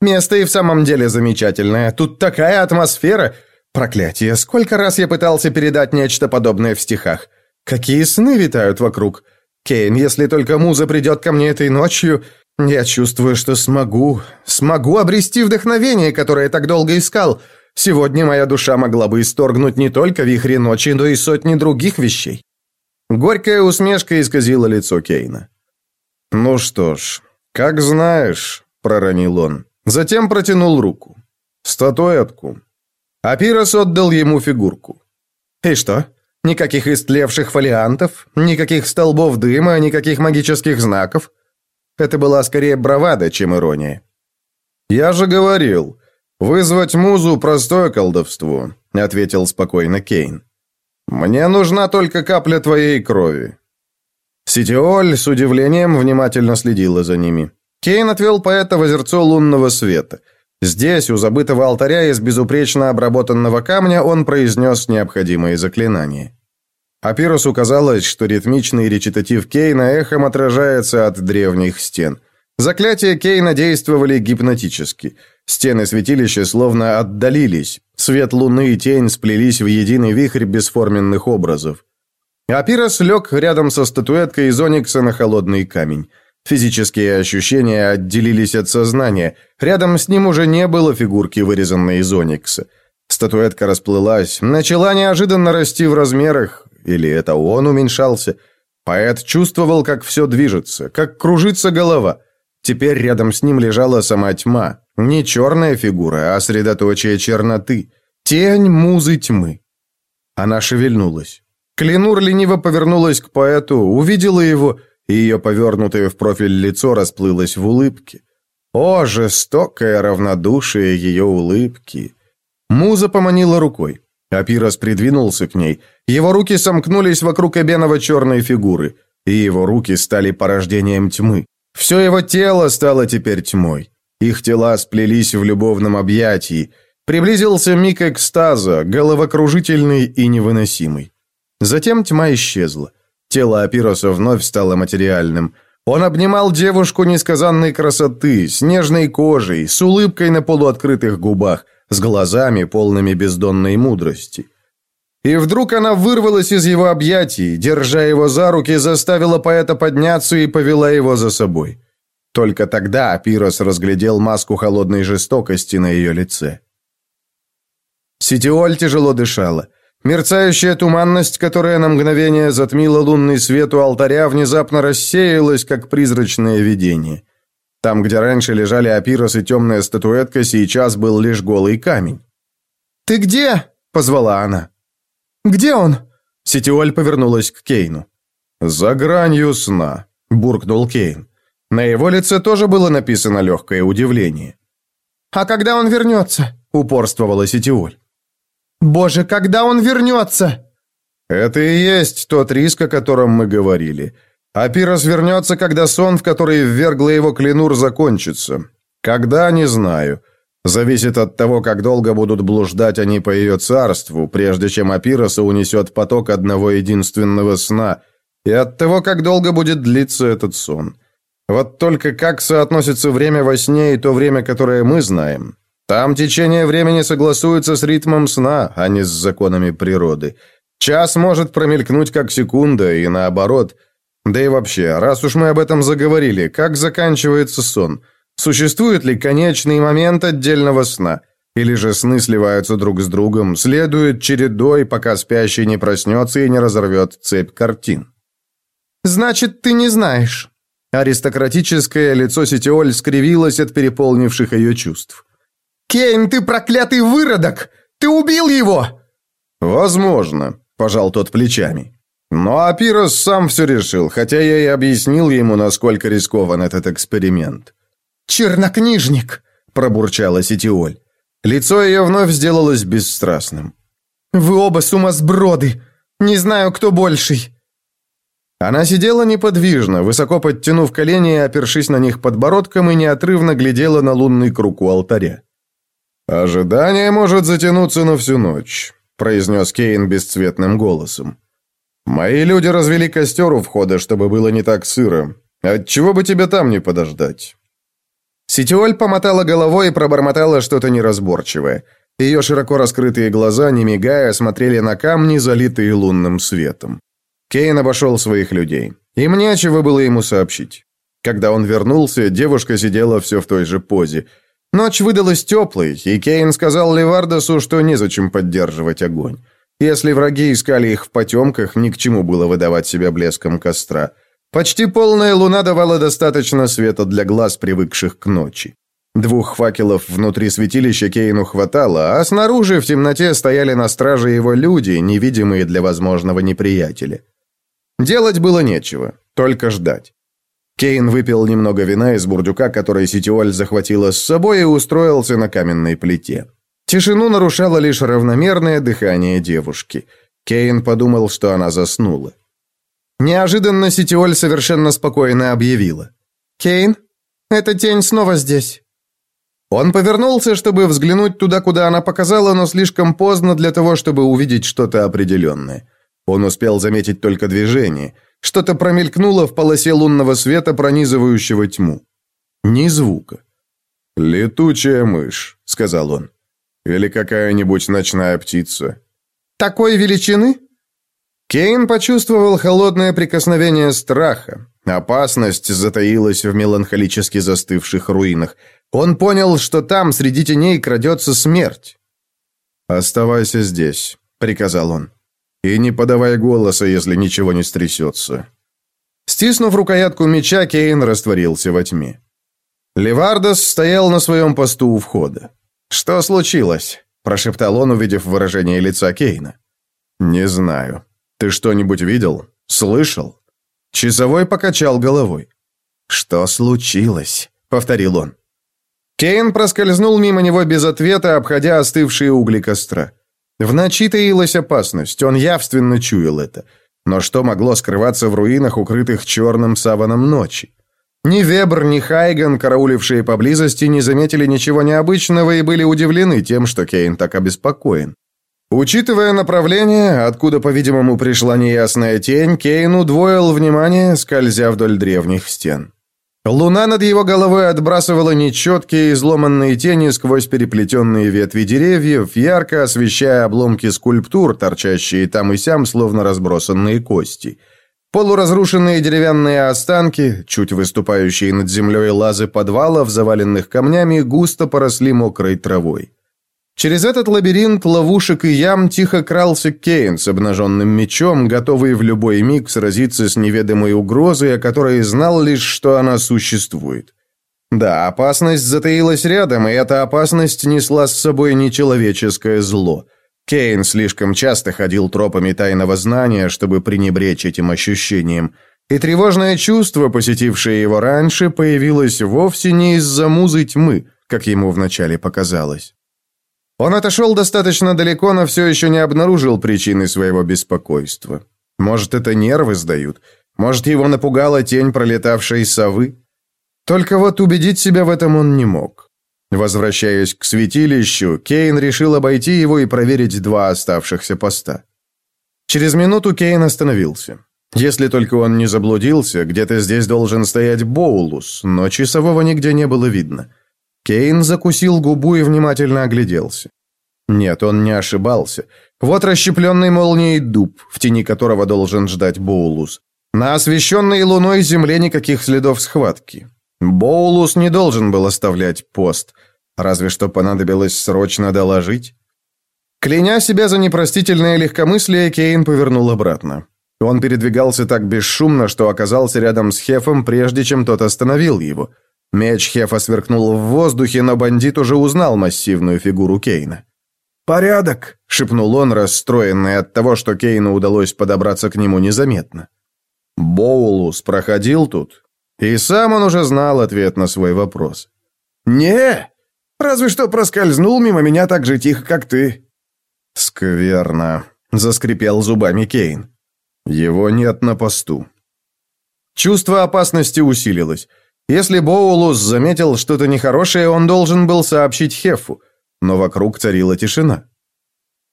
Место и в самом деле замечательное. Тут такая атмосфера. Проклятие, сколько раз я пытался передать нечто подобное в стихах. Какие сны витают вокруг. Кейн, если только муза придет ко мне этой ночью, я чувствую, что смогу, смогу обрести вдохновение, которое так долго искал. Сегодня моя душа могла бы исторгнуть не только вихри ночи, но и сотни других вещей. Горькая усмешка исказила лицо Кейна. «Ну что ж, как знаешь», — проронил он. Затем протянул руку. «Статуэтку». Апирос отдал ему фигурку. «И что? Никаких истлевших фолиантов? Никаких столбов дыма? Никаких магических знаков?» Это была скорее бравада, чем ирония. «Я же говорил, вызвать музу – простое колдовство», – ответил спокойно Кейн. «Мне нужна только капля твоей крови». Ситиоль с удивлением внимательно следила за ними. Кейн отвел поэта в озерцо лунного света. Здесь, у забытого алтаря из безупречно обработанного камня, он произнес необходимые заклинания. Апиросу казалось, что ритмичный речитатив Кейна эхом отражается от древних стен. Заклятия Кейна действовали гипнотически. Стены святилища словно отдалились, Свет луны и тень сплелись в единый вихрь бесформенных образов. Апирос лег рядом со статуэткой Зоникса на холодный камень. Физические ощущения отделились от сознания. Рядом с ним уже не было фигурки, вырезанной из оникса. Статуэтка расплылась, начала неожиданно расти в размерах, или это он уменьшался. Поэт чувствовал, как все движется, как кружится голова. Теперь рядом с ним лежала сама тьма, не черная фигура, а средоточие черноты. Тень музы тьмы. Она шевельнулась. Клинур лениво повернулась к поэту, увидела его, и ее повернутое в профиль лицо расплылось в улыбке. О, жестокое равнодушие ее улыбки! Муза поманила рукой. Апирос придвинулся к ней. Его руки сомкнулись вокруг Эбенова черной фигуры, и его руки стали порождением тьмы. Все его тело стало теперь тьмой. Их тела сплелись в любовном объятии. Приблизился миг экстаза, головокружительный и невыносимый. Затем тьма исчезла. Тело Апироса вновь стало материальным. Он обнимал девушку несказанной красоты, с нежной кожей, с улыбкой на полуоткрытых губах, с глазами, полными бездонной мудрости. И вдруг она вырвалась из его объятий, держа его за руки, заставила поэта подняться и повела его за собой. Только тогда Пирос разглядел маску холодной жестокости на ее лице. Ситиоль тяжело дышала. Мерцающая туманность, которая на мгновение затмила лунный свет у алтаря, внезапно рассеялась, как призрачное видение. Там, где раньше лежали Апирос и темная статуэтка, сейчас был лишь голый камень. «Ты где?» — позвала она. «Где он?» Ситиоль повернулась к Кейну. «За гранью сна», — буркнул Кейн. На его лице тоже было написано легкое удивление. «А когда он вернется?» – упорствовала Сетиоль. «Боже, когда он вернется?» «Это и есть тот риск, о котором мы говорили. Апирос вернется, когда сон, в который ввергла его клинур, закончится. Когда, не знаю. Зависит от того, как долго будут блуждать они по ее царству, прежде чем Апироса унесет поток одного единственного сна, и от того, как долго будет длиться этот сон». Вот только как соотносится время во сне и то время, которое мы знаем? Там течение времени согласуется с ритмом сна, а не с законами природы. Час может промелькнуть как секунда и наоборот. Да и вообще, раз уж мы об этом заговорили, как заканчивается сон? Существует ли конечный момент отдельного сна? Или же сны сливаются друг с другом, следуют чередой, пока спящий не проснется и не разорвет цепь картин? «Значит, ты не знаешь», Аристократическое лицо Сетиоль скривилось от переполнивших ее чувств. «Кейн, ты проклятый выродок! Ты убил его!» «Возможно», – пожал тот плечами. Но Апирос сам все решил, хотя я и объяснил ему, насколько рискован этот эксперимент. «Чернокнижник!» – пробурчала Сетиоль. Лицо ее вновь сделалось бесстрастным. «Вы оба сумасброды! Не знаю, кто больший!» Она сидела неподвижно, высоко подтянув колени и опершись на них подбородком, и неотрывно глядела на лунный круг у алтаря. «Ожидание может затянуться на всю ночь», — произнес Кейн бесцветным голосом. «Мои люди развели костер у входа, чтобы было не так сыро. Отчего бы тебе там не подождать?» Ситиоль помотала головой и пробормотала что-то неразборчивое. Ее широко раскрытые глаза, не мигая, смотрели на камни, залитые лунным светом. Кейн обошел своих людей. Им нечего было ему сообщить. Когда он вернулся, девушка сидела все в той же позе. Ночь выдалась теплой, и Кейн сказал Левардосу, что незачем поддерживать огонь. Если враги искали их в потемках, ни к чему было выдавать себя блеском костра. Почти полная луна давала достаточно света для глаз, привыкших к ночи. Двух факелов внутри святилища Кейну хватало, а снаружи в темноте стояли на страже его люди, невидимые для возможного неприятеля. Делать было нечего, только ждать. Кейн выпил немного вина из бурдюка, который Ситиоль захватила с собой, и устроился на каменной плите. Тишину нарушало лишь равномерное дыхание девушки. Кейн подумал, что она заснула. Неожиданно Ситиоль совершенно спокойно объявила. «Кейн, эта тень снова здесь». Он повернулся, чтобы взглянуть туда, куда она показала, но слишком поздно для того, чтобы увидеть что-то определенное. Он успел заметить только движение. Что-то промелькнуло в полосе лунного света, пронизывающего тьму. Ни звука. «Летучая мышь», — сказал он. «Или какая-нибудь ночная птица». «Такой величины?» Кейн почувствовал холодное прикосновение страха. Опасность затаилась в меланхолически застывших руинах. Он понял, что там, среди теней, крадется смерть. «Оставайся здесь», — приказал он. И не подавай голоса, если ничего не стрясется. Стиснув рукоятку меча, Кейн растворился во тьме. Левардос стоял на своем посту у входа. «Что случилось?» – прошептал он, увидев выражение лица Кейна. «Не знаю. Ты что-нибудь видел? Слышал?» Часовой покачал головой. «Что случилось?» – повторил он. Кейн проскользнул мимо него без ответа, обходя остывшие угли костра. В ночи таилась опасность, он явственно чуял это. Но что могло скрываться в руинах, укрытых черным саваном ночи? Ни Вебр, ни Хайган, караулившие поблизости, не заметили ничего необычного и были удивлены тем, что Кейн так обеспокоен. Учитывая направление, откуда, по-видимому, пришла неясная тень, Кейн удвоил внимание, скользя вдоль древних стен. Луна над его головой отбрасывала нечеткие изломанные тени сквозь переплетенные ветви деревьев, ярко освещая обломки скульптур, торчащие там и сям, словно разбросанные кости. Полуразрушенные деревянные останки, чуть выступающие над землей лазы подвалов, заваленных камнями, густо поросли мокрой травой. Через этот лабиринт ловушек и ям тихо крался Кейн с обнаженным мечом, готовый в любой миг сразиться с неведомой угрозой, о которой знал лишь, что она существует. Да, опасность затаилась рядом, и эта опасность несла с собой нечеловеческое зло. Кейн слишком часто ходил тропами тайного знания, чтобы пренебречь этим ощущением – и тревожное чувство, посетившее его раньше, появилось вовсе не из-за музы тьмы, как ему вначале показалось. Он отошел достаточно далеко, но все еще не обнаружил причины своего беспокойства. Может, это нервы сдают, может, его напугала тень пролетавшей совы. Только вот убедить себя в этом он не мог. Возвращаясь к святилищу, Кейн решил обойти его и проверить два оставшихся поста. Через минуту Кейн остановился. Если только он не заблудился, где-то здесь должен стоять Боулус, но часового нигде не было видно. Кейн закусил губу и внимательно огляделся. Нет, он не ошибался. Вот расщепленный молнией дуб, в тени которого должен ждать Боулус. На освещенной луной земле никаких следов схватки. Боулус не должен был оставлять пост, разве что понадобилось срочно доложить. Кляня себя за непростительное легкомыслие, Кейн повернул обратно. Он передвигался так бесшумно, что оказался рядом с Хефом, прежде чем тот остановил его – Меч Хефа сверкнул в воздухе, но бандит уже узнал массивную фигуру Кейна. «Порядок!» – шепнул он, расстроенный от того, что Кейну удалось подобраться к нему незаметно. Боулус проходил тут, и сам он уже знал ответ на свой вопрос. «Не! Разве что проскользнул мимо меня так же тихо, как ты!» «Скверно!» – заскрипел зубами Кейн. «Его нет на посту». Чувство опасности усилилось – если Боулус заметил что-то нехорошее, он должен был сообщить Хефу, но вокруг царила тишина.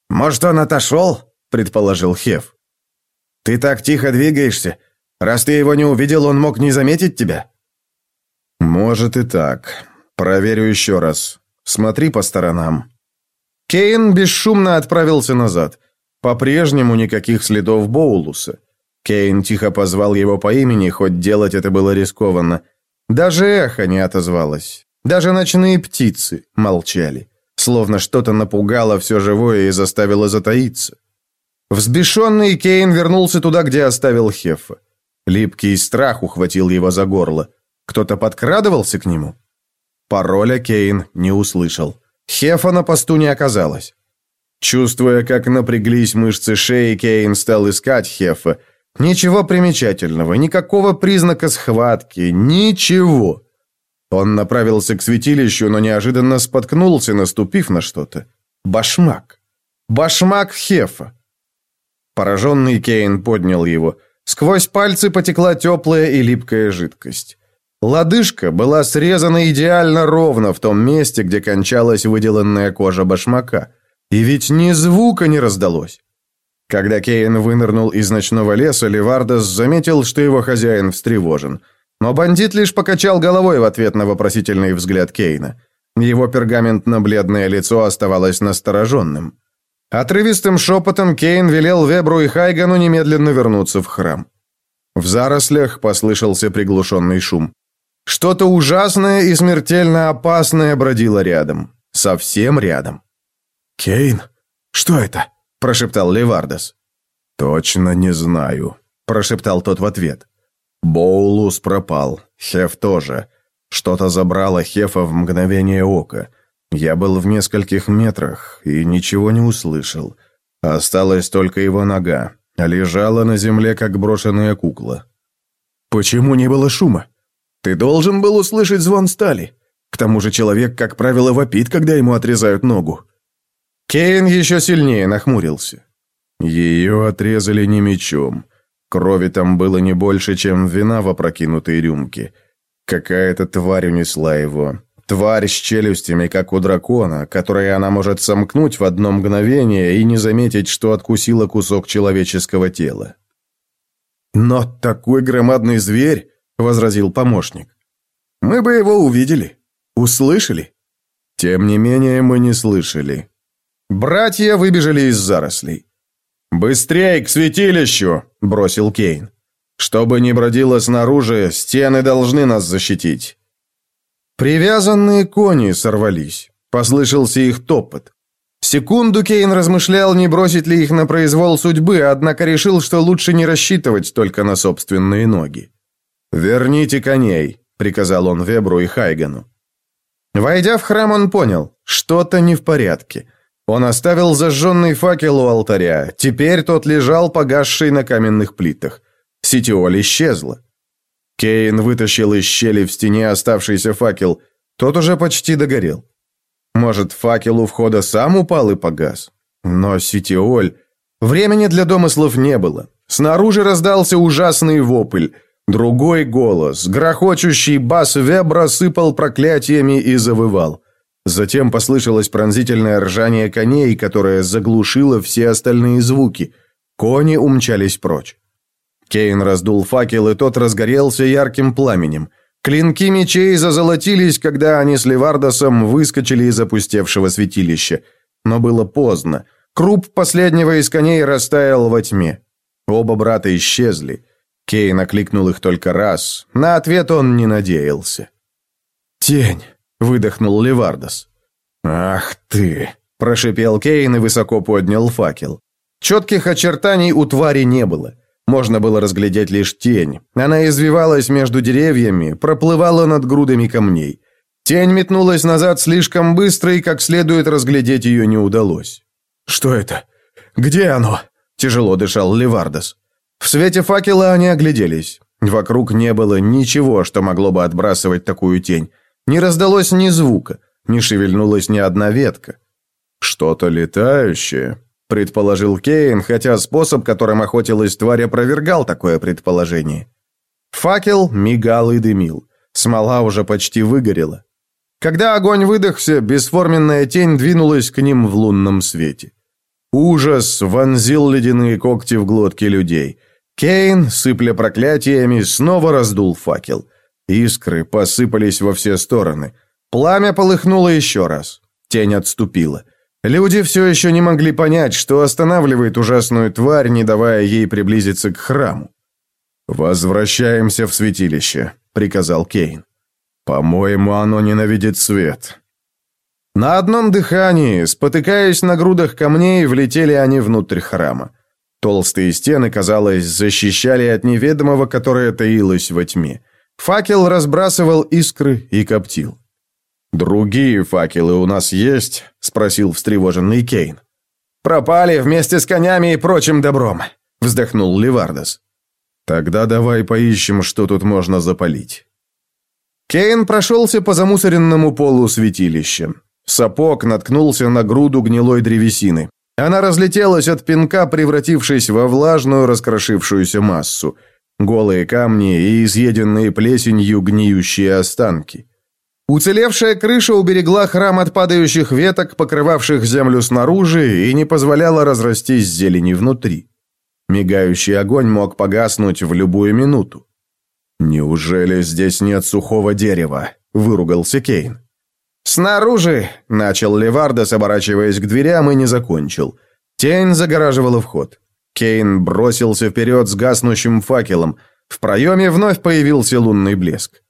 «Может, он отошел?» – предположил Хеф. «Ты так тихо двигаешься. Раз ты его не увидел, он мог не заметить тебя?» «Может и так. Проверю еще раз. Смотри по сторонам». Кейн бесшумно отправился назад. По-прежнему никаких следов Боулуса. Кейн тихо позвал его по имени, хоть делать это было рискованно – даже эхо не отозвалось. Даже ночные птицы молчали. Словно что-то напугало все живое и заставило затаиться. Взбешенный Кейн вернулся туда, где оставил Хефа. Липкий страх ухватил его за горло. Кто-то подкрадывался к нему? Пароля Кейн не услышал. Хефа на посту не оказалось. Чувствуя, как напряглись мышцы шеи, Кейн стал искать Хефа, Ничего примечательного, никакого признака схватки, ничего. Он направился к святилищу, но неожиданно споткнулся, наступив на что-то. Башмак. Башмак Хефа. Пораженный Кейн поднял его. Сквозь пальцы потекла теплая и липкая жидкость. Лодыжка была срезана идеально ровно в том месте, где кончалась выделанная кожа башмака. И ведь ни звука не раздалось. Когда Кейн вынырнул из ночного леса, Левардос заметил, что его хозяин встревожен. Но бандит лишь покачал головой в ответ на вопросительный взгляд Кейна. Его пергаментно-бледное лицо оставалось настороженным. Отрывистым шепотом Кейн велел Вебру и Хайгану немедленно вернуться в храм. В зарослях послышался приглушенный шум. Что-то ужасное и смертельно опасное бродило рядом. Совсем рядом. «Кейн, что это?» – прошептал Левардес. «Точно не знаю», – прошептал тот в ответ. Боулус пропал, Хеф тоже. Что-то забрало Хефа в мгновение ока. Я был в нескольких метрах и ничего не услышал. Осталась только его нога. Лежала на земле, как брошенная кукла. «Почему не было шума? Ты должен был услышать звон стали. К тому же человек, как правило, вопит, когда ему отрезают ногу». Кейн еще сильнее нахмурился. Ее отрезали не мечом. Крови там было не больше, чем вина в опрокинутой рюмке. Какая-то тварь унесла его. Тварь с челюстями, как у дракона, которые она может сомкнуть в одно мгновение и не заметить, что откусила кусок человеческого тела. «Но такой громадный зверь!» — возразил помощник. «Мы бы его увидели, услышали». «Тем не менее, мы не слышали», Братья выбежали из зарослей. Быстрей к святилищу!» – бросил Кейн. Чтобы не бродило снаружи, стены должны нас защитить». Привязанные кони сорвались. Послышался их топот. Секунду Кейн размышлял, не бросить ли их на произвол судьбы, однако решил, что лучше не рассчитывать только на собственные ноги. «Верните коней», — приказал он Вебру и Хайгану. Войдя в храм, он понял, что-то не в порядке. Он оставил зажженный факел у алтаря. Теперь тот лежал, погасший на каменных плитах. Ситиоль исчезла. Кейн вытащил из щели в стене оставшийся факел. Тот уже почти догорел. Может, факел у входа сам упал и погас? Но Ситиоль... Времени для домыслов не было. Снаружи раздался ужасный вопль. Другой голос, грохочущий бас Вебра сыпал проклятиями и завывал. Затем послышалось пронзительное ржание коней, которое заглушило все остальные звуки. Кони умчались прочь. Кейн раздул факел, и тот разгорелся ярким пламенем. Клинки мечей зазолотились, когда они с Левардосом выскочили из опустевшего святилища. Но было поздно. Круп последнего из коней растаял во тьме. Оба брата исчезли. Кейн окликнул их только раз. На ответ он не надеялся. «Тень!» выдохнул Левардос. «Ах ты!» – прошипел Кейн и высоко поднял факел. Четких очертаний у твари не было. Можно было разглядеть лишь тень. Она извивалась между деревьями, проплывала над грудами камней. Тень метнулась назад слишком быстро, и как следует разглядеть ее не удалось. «Что это? Где оно?» – тяжело дышал Левардос. В свете факела они огляделись. Вокруг не было ничего, что могло бы отбрасывать такую тень. Не раздалось ни звука, не шевельнулась ни одна ветка. «Что-то летающее», — предположил Кейн, хотя способ, которым охотилась тварь, опровергал такое предположение. Факел мигал и дымил. Смола уже почти выгорела. Когда огонь выдохся, бесформенная тень двинулась к ним в лунном свете. Ужас вонзил ледяные когти в глотки людей. Кейн, сыпля проклятиями, снова раздул факел. Искры посыпались во все стороны. Пламя полыхнуло еще раз. Тень отступила. Люди все еще не могли понять, что останавливает ужасную тварь, не давая ей приблизиться к храму. «Возвращаемся в святилище», — приказал Кейн. «По-моему, оно ненавидит свет». На одном дыхании, спотыкаясь на грудах камней, влетели они внутрь храма. Толстые стены, казалось, защищали от неведомого, которое таилось во тьме. Факел разбрасывал искры и коптил. «Другие факелы у нас есть?» – спросил встревоженный Кейн. «Пропали вместе с конями и прочим добром», – вздохнул Левардос. «Тогда давай поищем, что тут можно запалить». Кейн прошелся по замусоренному полу святилища. Сапог наткнулся на груду гнилой древесины. Она разлетелась от пинка, превратившись во влажную, раскрошившуюся массу – голые камни и изъеденные плесенью гниющие останки. Уцелевшая крыша уберегла храм от падающих веток, покрывавших землю снаружи, и не позволяла разрастись зелени внутри. Мигающий огонь мог погаснуть в любую минуту. «Неужели здесь нет сухого дерева?» – выругался Кейн. «Снаружи!» – начал Левардес, оборачиваясь к дверям, и не закончил. Тень загораживала вход. Кейн бросился вперед с гаснущим факелом. В проеме вновь появился лунный блеск.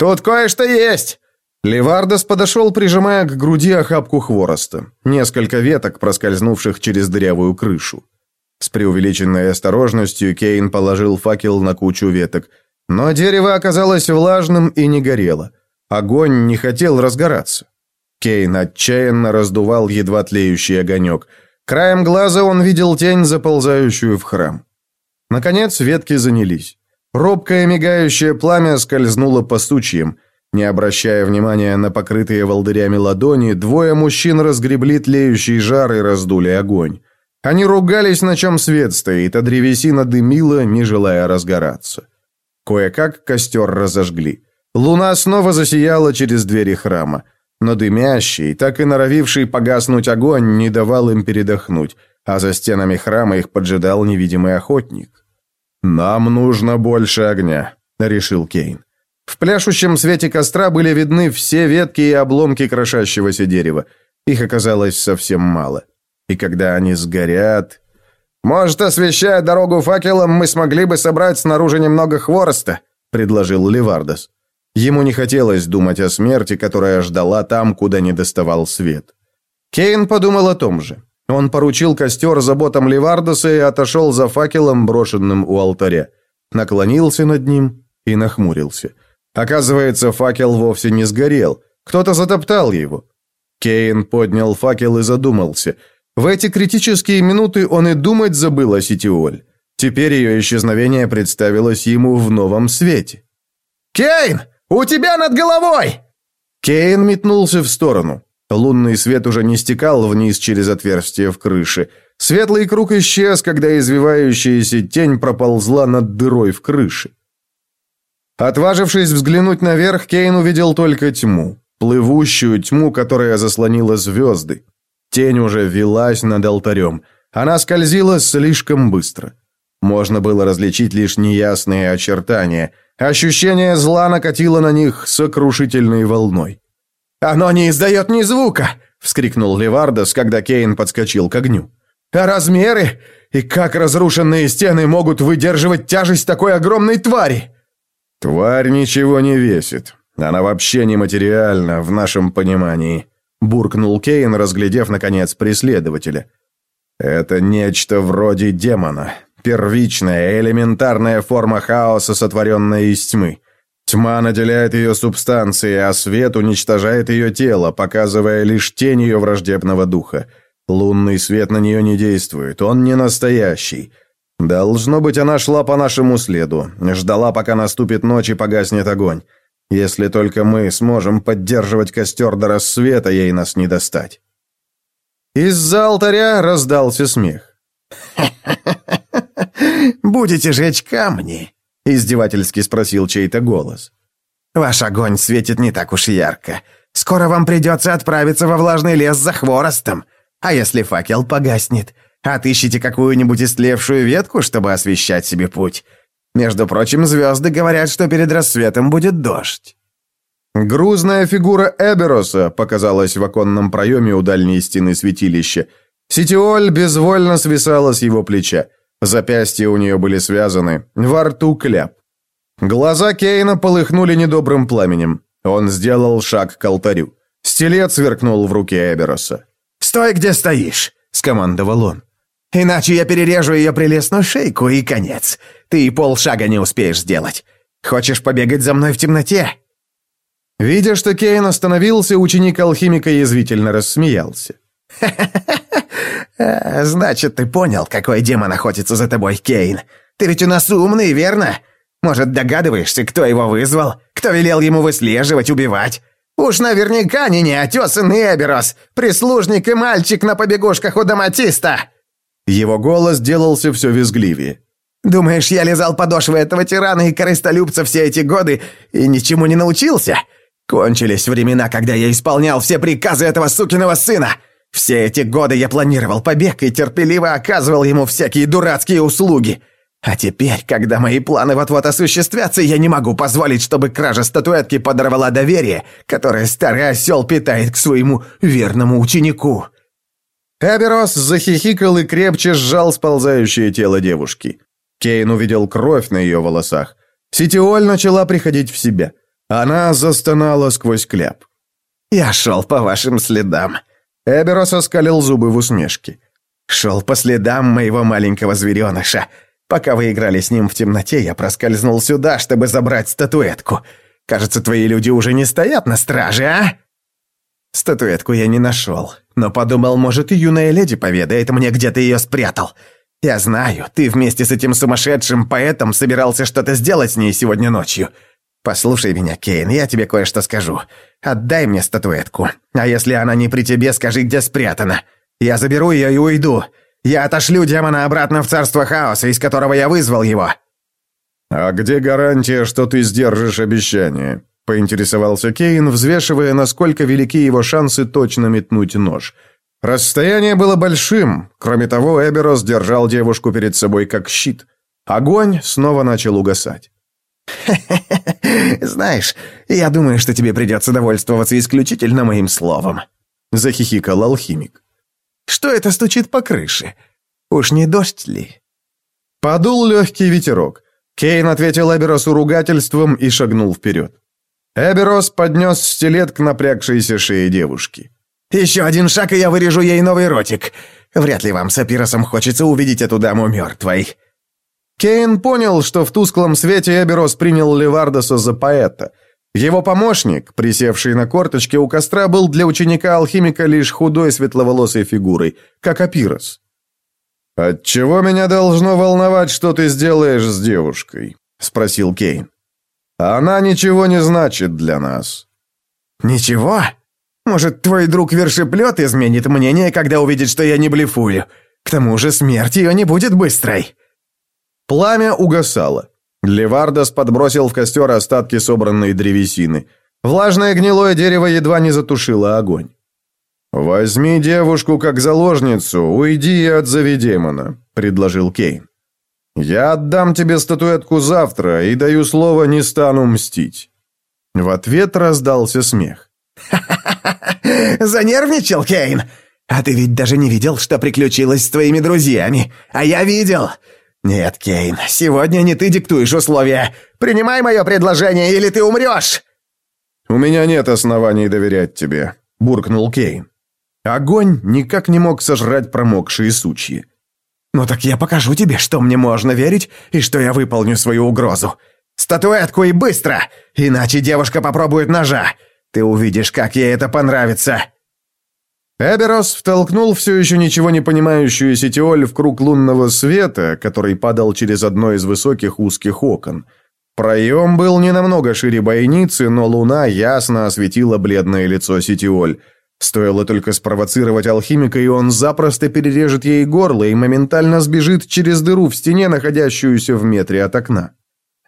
«Тут кое-что есть!» Левардос подошел, прижимая к груди охапку хвороста. Несколько веток, проскользнувших через дырявую крышу. С преувеличенной осторожностью Кейн положил факел на кучу веток. Но дерево оказалось влажным и не горело. Огонь не хотел разгораться. Кейн отчаянно раздувал едва тлеющий огонек – Краем глаза он видел тень, заползающую в храм. Наконец ветки занялись. Робкое мигающее пламя скользнуло по сучьям. Не обращая внимания на покрытые волдырями ладони, двое мужчин разгребли тлеющий жар и раздули огонь. Они ругались, на чем свет стоит, а древесина дымила, не желая разгораться. Кое-как костер разожгли. Луна снова засияла через двери храма. Но дымящий, так и норовивший погаснуть огонь, не давал им передохнуть, а за стенами храма их поджидал невидимый охотник. «Нам нужно больше огня», — решил Кейн. В пляшущем свете костра были видны все ветки и обломки крошащегося дерева. Их оказалось совсем мало. И когда они сгорят... «Может, освещая дорогу факелом, мы смогли бы собрать снаружи немного хвороста», — предложил Левардос. Ему не хотелось думать о смерти, которая ждала там, куда не доставал свет. Кейн подумал о том же. Он поручил костер заботам Левардоса и отошел за факелом, брошенным у алтаря. Наклонился над ним и нахмурился. Оказывается, факел вовсе не сгорел. Кто-то затоптал его. Кейн поднял факел и задумался. В эти критические минуты он и думать забыл о Ситиоль. Теперь ее исчезновение представилось ему в новом свете. «Кейн!» У тебя над головой!» Кейн метнулся в сторону. Лунный свет уже не стекал вниз через отверстие в крыше. Светлый круг исчез, когда извивающаяся тень проползла над дырой в крыше. Отважившись взглянуть наверх, Кейн увидел только тьму. Плывущую тьму, которая заслонила звезды. Тень уже велась над алтарем. Она скользила слишком быстро. Можно было различить лишь неясные очертания – Ощущение зла накатило на них сокрушительной волной. «Оно не издает ни звука!» — вскрикнул Левардос, когда Кейн подскочил к огню. «А размеры? И как разрушенные стены могут выдерживать тяжесть такой огромной твари?» «Тварь ничего не весит. Она вообще нематериальна в нашем понимании», — буркнул Кейн, разглядев, наконец, преследователя. «Это нечто вроде демона, первичная, элементарная форма хаоса, сотворенная из тьмы. Тьма наделяет ее субстанцией, а свет уничтожает ее тело, показывая лишь тень ее враждебного духа. Лунный свет на нее не действует, он не настоящий. Должно быть, она шла по нашему следу, ждала, пока наступит ночь и погаснет огонь. Если только мы сможем поддерживать костер до рассвета, ей нас не достать. Из-за алтаря раздался смех. «Ха-ха-ха!» будете жечь камни?» — издевательски спросил чей-то голос. «Ваш огонь светит не так уж ярко. Скоро вам придется отправиться во влажный лес за хворостом. А если факел погаснет, отыщите какую-нибудь истлевшую ветку, чтобы освещать себе путь. Между прочим, звезды говорят, что перед рассветом будет дождь». Грузная фигура Эбероса показалась в оконном проеме у дальней стены святилища. Ситиоль безвольно свисала с его плеча. Запястья у нее были связаны, во рту кляп. Глаза Кейна полыхнули недобрым пламенем. Он сделал шаг к алтарю. Стилет сверкнул в руке Эбероса. «Стой, где стоишь!» – скомандовал он. «Иначе я перережу ее прелестную шейку, и конец. Ты и полшага не успеешь сделать. Хочешь побегать за мной в темноте?» Видя, что Кейн остановился, ученик алхимика язвительно рассмеялся. «Ха-ха-ха! Э, «Значит, ты понял, какой демон охотится за тобой, Кейн. Ты ведь у нас умный, верно? Может, догадываешься, кто его вызвал? Кто велел ему выслеживать, убивать? Уж наверняка не неотесанный Эберос, прислужник и мальчик на побегушках у Доматиста!» Его голос делался все визгливее. «Думаешь, я лизал подошвы этого тирана и корыстолюбца все эти годы и ничему не научился? Кончились времена, когда я исполнял все приказы этого сукиного сына!» Все эти годы я планировал побег и терпеливо оказывал ему всякие дурацкие услуги. А теперь, когда мои планы вот-вот осуществятся, я не могу позволить, чтобы кража статуэтки подорвала доверие, которое старый осел питает к своему верному ученику». Эберос захихикал и крепче сжал сползающее тело девушки. Кейн увидел кровь на ее волосах. Ситиоль начала приходить в себя. Она застонала сквозь кляп. «Я шел по вашим следам», Эберос оскалил зубы в усмешке. «Шел по следам моего маленького звереныша. Пока вы играли с ним в темноте, я проскользнул сюда, чтобы забрать статуэтку. Кажется, твои люди уже не стоят на страже, а?» Статуэтку я не нашел, но подумал, может, и юная леди поведает мне, где ты ее спрятал. Я знаю, ты вместе с этим сумасшедшим поэтом собирался что-то сделать с ней сегодня ночью. «Послушай меня, Кейн, я тебе кое-что скажу. Отдай мне статуэтку. А если она не при тебе, скажи, где спрятана. Я заберу ее и уйду. Я отошлю демона обратно в царство хаоса, из которого я вызвал его». «А где гарантия, что ты сдержишь обещание?» – поинтересовался Кейн, взвешивая, насколько велики его шансы точно метнуть нож. Расстояние было большим. Кроме того, Эберос держал девушку перед собой как щит. Огонь снова начал угасать. Знаешь, я думаю, что тебе придется довольствоваться исключительно моим словом», — захихикал алхимик. «Что это стучит по крыше? Уж не дождь ли?» Подул легкий ветерок. Кейн ответил Эберосу ругательством и шагнул вперед. Эберос поднес стилет к напрягшейся шее девушки. «Еще один шаг, и я вырежу ей новый ротик. Вряд ли вам с Апиросом хочется увидеть эту даму мертвой». Кейн понял, что в тусклом свете Эберос принял Левардоса за поэта. Его помощник, присевший на корточке у костра, был для ученика-алхимика лишь худой светловолосой фигурой, как Апирос. «Отчего меня должно волновать, что ты сделаешь с девушкой?» — спросил Кейн. «Она ничего не значит для нас». «Ничего? Может, твой друг Вершиплет изменит мнение, когда увидит, что я не блефую? К тому же смерть ее не будет быстрой». Пламя угасало. Левардос подбросил в костер остатки собранной древесины. Влажное гнилое дерево едва не затушило огонь. «Возьми девушку как заложницу, уйди и отзови демона», — предложил Кейн. «Я отдам тебе статуэтку завтра и даю слово, не стану мстить». В ответ раздался смех. Занервничал, Кейн? А ты ведь даже не видел, что приключилось с твоими друзьями. А я видел. «Нет, Кейн, сегодня не ты диктуешь условия. Принимай мое предложение, или ты умрешь!» «У меня нет оснований доверять тебе», — буркнул Кейн. Огонь никак не мог сожрать промокшие сучьи. «Ну так я покажу тебе, что мне можно верить, и что я выполню свою угрозу. Статуэтку и быстро, иначе девушка попробует ножа. Ты увидишь, как ей это понравится!» Эберос втолкнул все еще ничего не понимающую сетиоль в круг лунного света, который падал через одно из высоких узких окон. Проем был не намного шире бойницы, но луна ясно осветила бледное лицо сетиоль. Стоило только спровоцировать алхимика, и он запросто перережет ей горло и моментально сбежит через дыру в стене, находящуюся в метре от окна.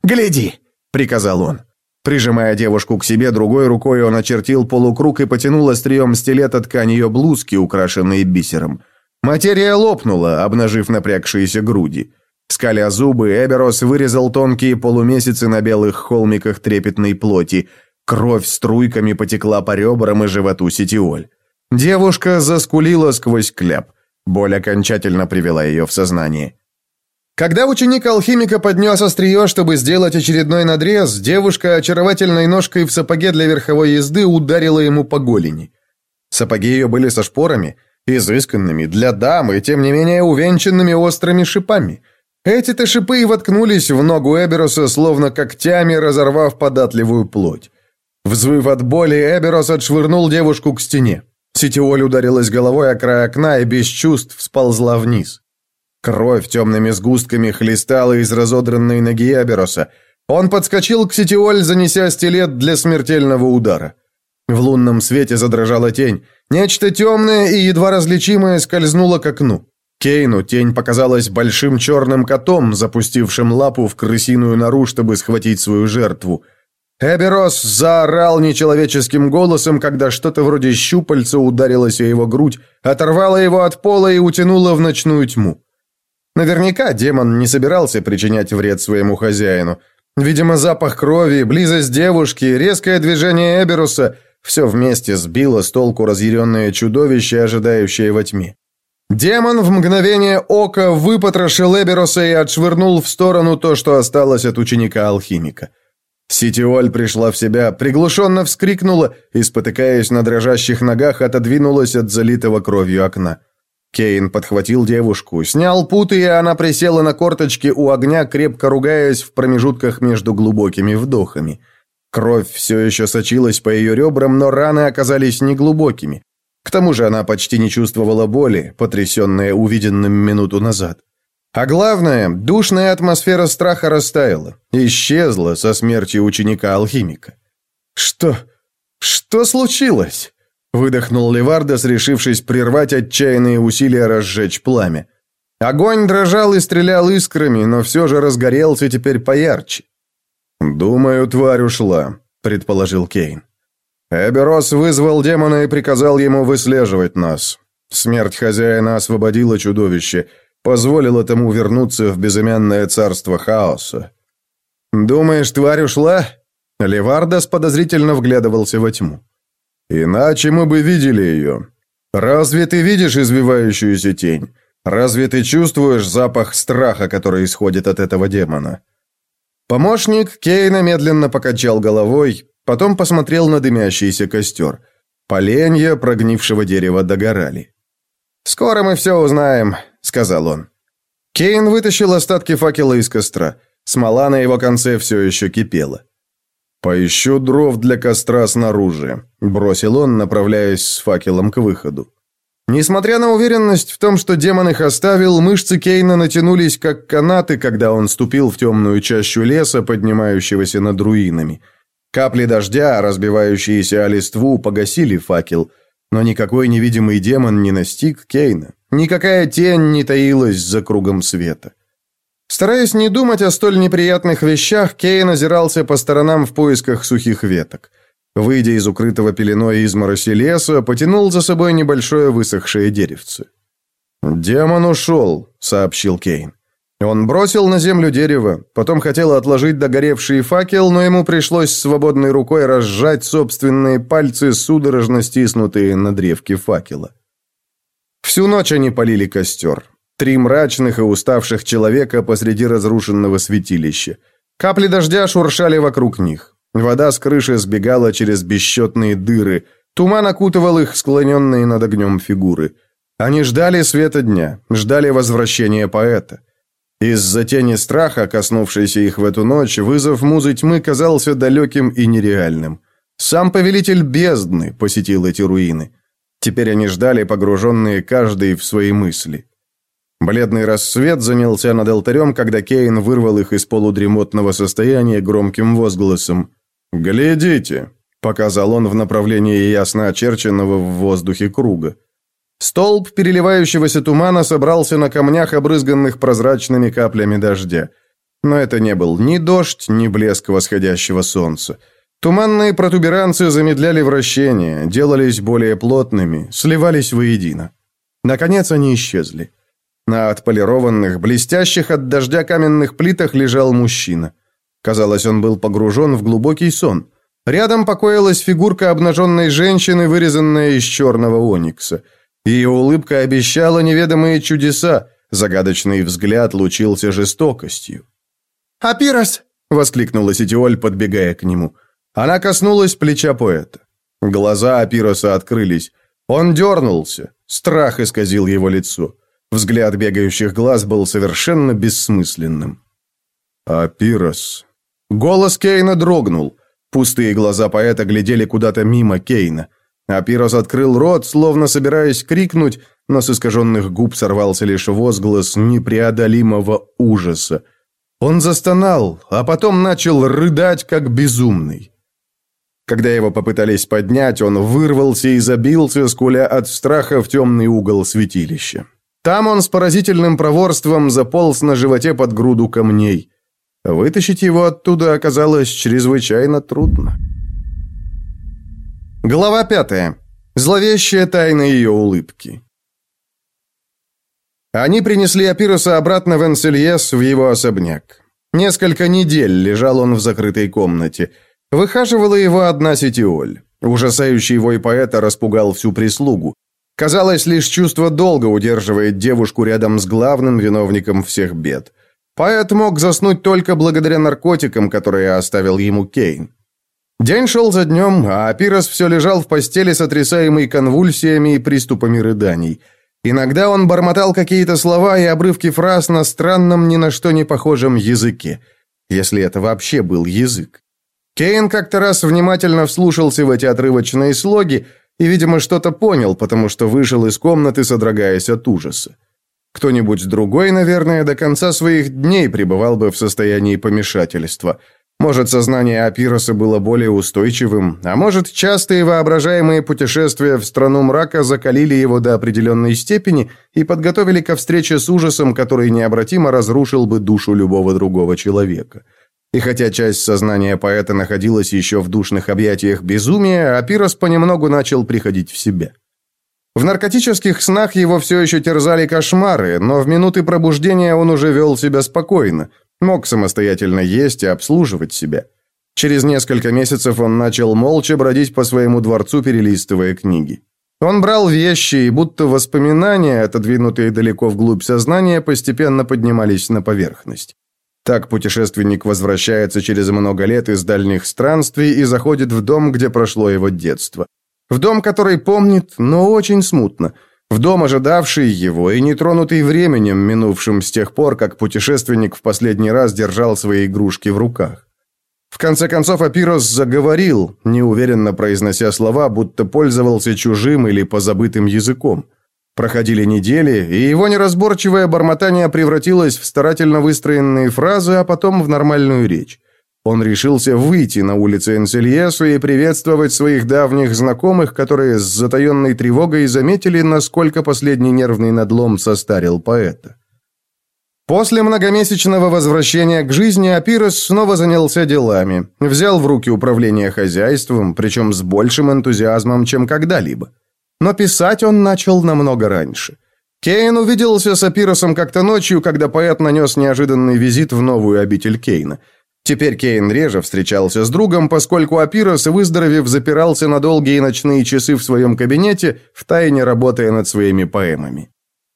«Гляди!» — приказал он. Прижимая девушку к себе, другой рукой он очертил полукруг и потянул острием стилета ткань ее блузки, украшенной бисером. Материя лопнула, обнажив напрягшиеся груди. Скаля зубы, Эберос вырезал тонкие полумесяцы на белых холмиках трепетной плоти. Кровь струйками потекла по ребрам и животу Ситиоль. Девушка заскулила сквозь кляп. Боль окончательно привела ее в сознание. Когда ученик-алхимика поднес острие, чтобы сделать очередной надрез, девушка очаровательной ножкой в сапоге для верховой езды ударила ему по голени. Сапоги ее были со шпорами, изысканными для дамы, тем не менее увенчанными острыми шипами. Эти-то шипы и воткнулись в ногу Эберуса, словно когтями разорвав податливую плоть. Взвыв от боли, Эберос отшвырнул девушку к стене. Сетиоль ударилась головой о край окна и без чувств сползла вниз. Кровь темными сгустками хлестала из разодранной ноги Абероса. Он подскочил к сетиоль, занеся стилет для смертельного удара. В лунном свете задрожала тень. Нечто темное и едва различимое скользнуло к окну. Кейну тень показалась большим черным котом, запустившим лапу в крысиную нору, чтобы схватить свою жертву. Эберос заорал нечеловеческим голосом, когда что-то вроде щупальца ударилось о его грудь, оторвало его от пола и утянуло в ночную тьму. Наверняка демон не собирался причинять вред своему хозяину. Видимо, запах крови, близость девушки, резкое движение Эберуса – все вместе сбило с толку разъяренное чудовище, ожидающее во тьме. Демон в мгновение ока выпотрошил Эберуса и отшвырнул в сторону то, что осталось от ученика-алхимика. Ситиоль пришла в себя, приглушенно вскрикнула и, спотыкаясь на дрожащих ногах, отодвинулась от залитого кровью окна. Кейн подхватил девушку, снял путы, и она присела на корточки у огня, крепко ругаясь в промежутках между глубокими вдохами. Кровь все еще сочилась по ее ребрам, но раны оказались неглубокими. К тому же она почти не чувствовала боли, потрясенная увиденным минуту назад. А главное, душная атмосфера страха растаяла, исчезла со смертью ученика-алхимика. «Что? Что случилось?» Выдохнул Левардос, решившись прервать отчаянные усилия разжечь пламя. Огонь дрожал и стрелял искрами, но все же разгорелся теперь поярче. «Думаю, тварь ушла», — предположил Кейн. Эберос вызвал демона и приказал ему выслеживать нас. Смерть хозяина освободила чудовище, позволила тому вернуться в безымянное царство хаоса. «Думаешь, тварь ушла?» Левардос подозрительно вглядывался во тьму. Иначе мы бы видели ее. Разве ты видишь извивающуюся тень? Разве ты чувствуешь запах страха, который исходит от этого демона? Помощник Кейна медленно покачал головой, потом посмотрел на дымящийся костер. Поленья прогнившего дерева догорали. «Скоро мы все узнаем», — сказал он. Кейн вытащил остатки факела из костра. Смола на его конце все еще кипела. «Поищу дров для костра снаружи», – бросил он, направляясь с факелом к выходу. Несмотря на уверенность в том, что демон их оставил, мышцы Кейна натянулись как канаты, когда он ступил в темную чащу леса, поднимающегося над руинами. Капли дождя, разбивающиеся о листву, погасили факел, но никакой невидимый демон не настиг Кейна. Никакая тень не таилась за кругом света. Стараясь не думать о столь неприятных вещах, Кейн озирался по сторонам в поисках сухих веток. Выйдя из укрытого пеленой измороси леса, потянул за собой небольшое высохшее деревце. «Демон ушел», — сообщил Кейн. Он бросил на землю дерево, потом хотел отложить догоревший факел, но ему пришлось свободной рукой разжать собственные пальцы, судорожно стиснутые на древке факела. Всю ночь они полили костер. Три мрачных и уставших человека посреди разрушенного святилища. Капли дождя шуршали вокруг них. Вода с крыши сбегала через бесчетные дыры. Туман окутывал их склоненные над огнем фигуры. Они ждали света дня, ждали возвращения поэта. Из-за тени страха, коснувшейся их в эту ночь, вызов музы тьмы казался далеким и нереальным. Сам повелитель бездны посетил эти руины. Теперь они ждали, погруженные каждый в свои мысли. Бледный рассвет занялся над алтарем, когда Кейн вырвал их из полудремотного состояния громким возгласом. «Глядите!» – показал он в направлении ясно очерченного в воздухе круга. Столб переливающегося тумана собрался на камнях, обрызганных прозрачными каплями дождя. Но это не был ни дождь, ни блеск восходящего солнца. Туманные протуберанцы замедляли вращение, делались более плотными, сливались воедино. Наконец они исчезли. На отполированных, блестящих от дождя каменных плитах лежал мужчина. Казалось, он был погружен в глубокий сон. Рядом покоилась фигурка обнаженной женщины, вырезанная из черного оникса. Ее улыбка обещала неведомые чудеса, загадочный взгляд лучился жестокостью. «Апирос!» — воскликнула Ситиоль, подбегая к нему. Она коснулась плеча поэта. Глаза Апироса открылись. Он дернулся. Страх исказил его лицо. Взгляд бегающих глаз был совершенно бессмысленным. «Апирос». Голос Кейна дрогнул. Пустые глаза поэта глядели куда-то мимо Кейна. Апирос открыл рот, словно собираясь крикнуть, но с искаженных губ сорвался лишь возглас непреодолимого ужаса. Он застонал, а потом начал рыдать, как безумный. Когда его попытались поднять, он вырвался и забился, скуля от страха в темный угол святилища. Там он с поразительным проворством заполз на животе под груду камней. Вытащить его оттуда оказалось чрезвычайно трудно. Глава пятая. Зловещая тайна ее улыбки. Они принесли Апироса обратно в Энсельес, в его особняк. Несколько недель лежал он в закрытой комнате. Выхаживала его одна сетиоль. Ужасающий вой поэта распугал всю прислугу. Казалось, лишь чувство долга удерживает девушку рядом с главным виновником всех бед. Поэт мог заснуть только благодаря наркотикам, которые оставил ему Кейн. День шел за днем, а Апирос все лежал в постели, сотрясаемый конвульсиями и приступами рыданий. Иногда он бормотал какие-то слова и обрывки фраз на странном, ни на что не похожем языке. Если это вообще был язык. Кейн как-то раз внимательно вслушался в эти отрывочные слоги, и, видимо, что-то понял, потому что вышел из комнаты, содрогаясь от ужаса. Кто-нибудь другой, наверное, до конца своих дней пребывал бы в состоянии помешательства. Может, сознание Апироса было более устойчивым, а может, частые воображаемые путешествия в страну мрака закалили его до определенной степени и подготовили ко встрече с ужасом, который необратимо разрушил бы душу любого другого человека. И хотя часть сознания поэта находилась еще в душных объятиях безумия, Апирос понемногу начал приходить в себя. В наркотических снах его все еще терзали кошмары, но в минуты пробуждения он уже вел себя спокойно, мог самостоятельно есть и обслуживать себя. Через несколько месяцев он начал молча бродить по своему дворцу, перелистывая книги. Он брал вещи, и будто воспоминания, отодвинутые далеко вглубь сознания, постепенно поднимались на поверхность. Так путешественник возвращается через много лет из дальних странствий и заходит в дом, где прошло его детство. В дом, который помнит, но очень смутно. В дом, ожидавший его и нетронутый временем, минувшим с тех пор, как путешественник в последний раз держал свои игрушки в руках. В конце концов Апирос заговорил, неуверенно произнося слова, будто пользовался чужим или позабытым языком. Проходили недели, и его неразборчивое бормотание превратилось в старательно выстроенные фразы, а потом в нормальную речь. Он решился выйти на улицы Энсельесу и приветствовать своих давних знакомых, которые с затаенной тревогой заметили, насколько последний нервный надлом состарил поэта. После многомесячного возвращения к жизни Апирос снова занялся делами, взял в руки управление хозяйством, причем с большим энтузиазмом, чем когда-либо но писать он начал намного раньше. Кейн увиделся с Апиросом как-то ночью, когда поэт нанес неожиданный визит в новую обитель Кейна. Теперь Кейн реже встречался с другом, поскольку Апирос, выздоровев, запирался на долгие ночные часы в своем кабинете, втайне работая над своими поэмами.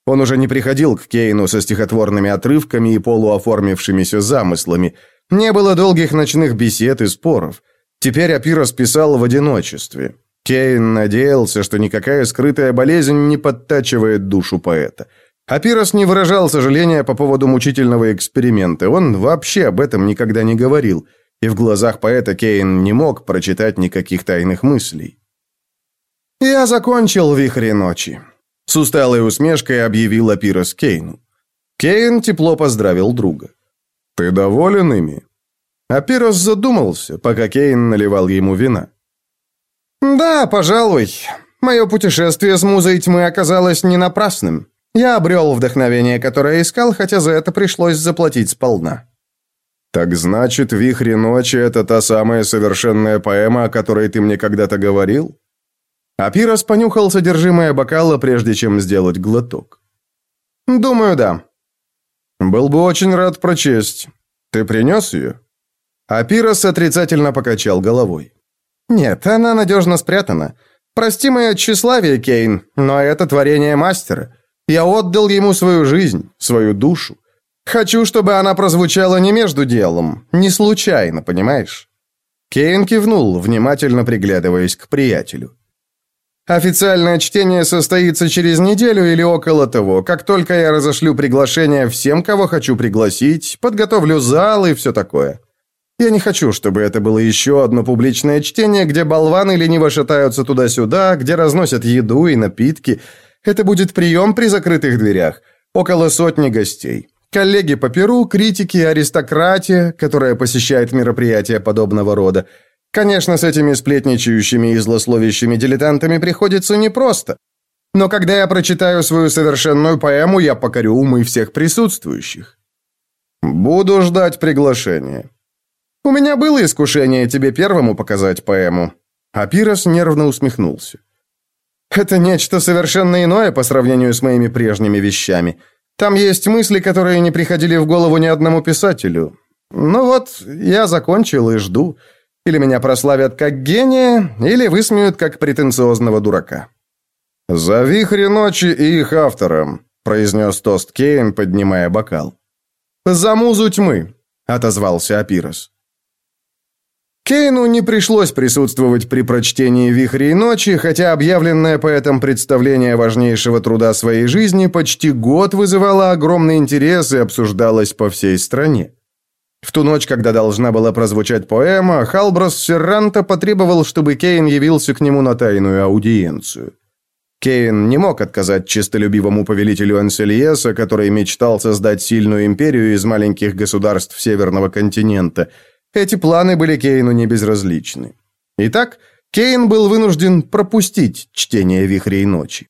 Он уже не приходил к Кейну со стихотворными отрывками и полуоформившимися замыслами. Не было долгих ночных бесед и споров. Теперь Апирос писал в одиночестве. Кейн надеялся, что никакая скрытая болезнь не подтачивает душу поэта. Апирос не выражал сожаления по поводу мучительного эксперимента, он вообще об этом никогда не говорил, и в глазах поэта Кейн не мог прочитать никаких тайных мыслей. «Я закончил вихре ночи», — с усталой усмешкой объявил Апирос Кейну. Кейн тепло поздравил друга. «Ты доволен ими?» Апирос задумался, пока Кейн наливал ему вина. «Да, пожалуй. Мое путешествие с музой тьмы оказалось не напрасным. Я обрел вдохновение, которое искал, хотя за это пришлось заплатить сполна». «Так значит, «Вихри ночи» — это та самая совершенная поэма, о которой ты мне когда-то говорил?» Апирос понюхал содержимое бокала, прежде чем сделать глоток. «Думаю, да». «Был бы очень рад прочесть. Ты принес ее?» Апирос отрицательно покачал головой. «Нет, она надежно спрятана. Прости мое тщеславие, Кейн, но это творение мастера. Я отдал ему свою жизнь, свою душу. Хочу, чтобы она прозвучала не между делом, не случайно, понимаешь?» Кейн кивнул, внимательно приглядываясь к приятелю. «Официальное чтение состоится через неделю или около того. Как только я разошлю приглашение всем, кого хочу пригласить, подготовлю зал и все такое». Я не хочу, чтобы это было еще одно публичное чтение, где болваны лениво шатаются туда-сюда, где разносят еду и напитки. Это будет прием при закрытых дверях. Около сотни гостей. Коллеги по Перу, критики, аристократия, которая посещает мероприятия подобного рода. Конечно, с этими сплетничающими и злословящими дилетантами приходится непросто. Но когда я прочитаю свою совершенную поэму, я покорю умы всех присутствующих. Буду ждать приглашения. У меня было искушение тебе первому показать поэму». А Пирос нервно усмехнулся. «Это нечто совершенно иное по сравнению с моими прежними вещами. Там есть мысли, которые не приходили в голову ни одному писателю. Ну вот, я закончил и жду. Или меня прославят как гения, или высмеют как претенциозного дурака». «За вихри ночи и их автором», — произнес тост Кейн, поднимая бокал. «За музу тьмы», — отозвался Апирос. Кейну не пришлось присутствовать при прочтении «Вихрей ночи», хотя объявленное поэтом представление важнейшего труда своей жизни почти год вызывало огромный интерес и обсуждалось по всей стране. В ту ночь, когда должна была прозвучать поэма, Халброс Серранта потребовал, чтобы Кейн явился к нему на тайную аудиенцию. Кейн не мог отказать честолюбивому повелителю Ансельеса, который мечтал создать сильную империю из маленьких государств Северного континента – эти планы были Кейну не безразличны. Итак, Кейн был вынужден пропустить чтение «Вихрей ночи».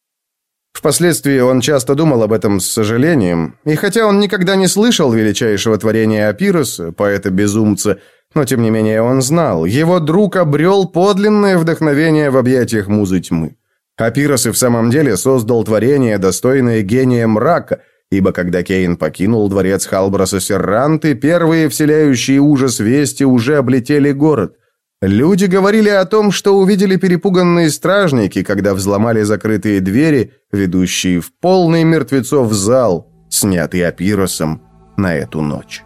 Впоследствии он часто думал об этом с сожалением, и хотя он никогда не слышал величайшего творения Апироса, поэта-безумца, но тем не менее он знал, его друг обрел подлинное вдохновение в объятиях музы тьмы. Апирос и в самом деле создал творение, достойное гения мрака, ибо когда Кейн покинул дворец Халбраса Серранты, первые вселяющие ужас вести уже облетели город. Люди говорили о том, что увидели перепуганные стражники, когда взломали закрытые двери, ведущие в полный мертвецов зал, снятый Апиросом на эту ночь.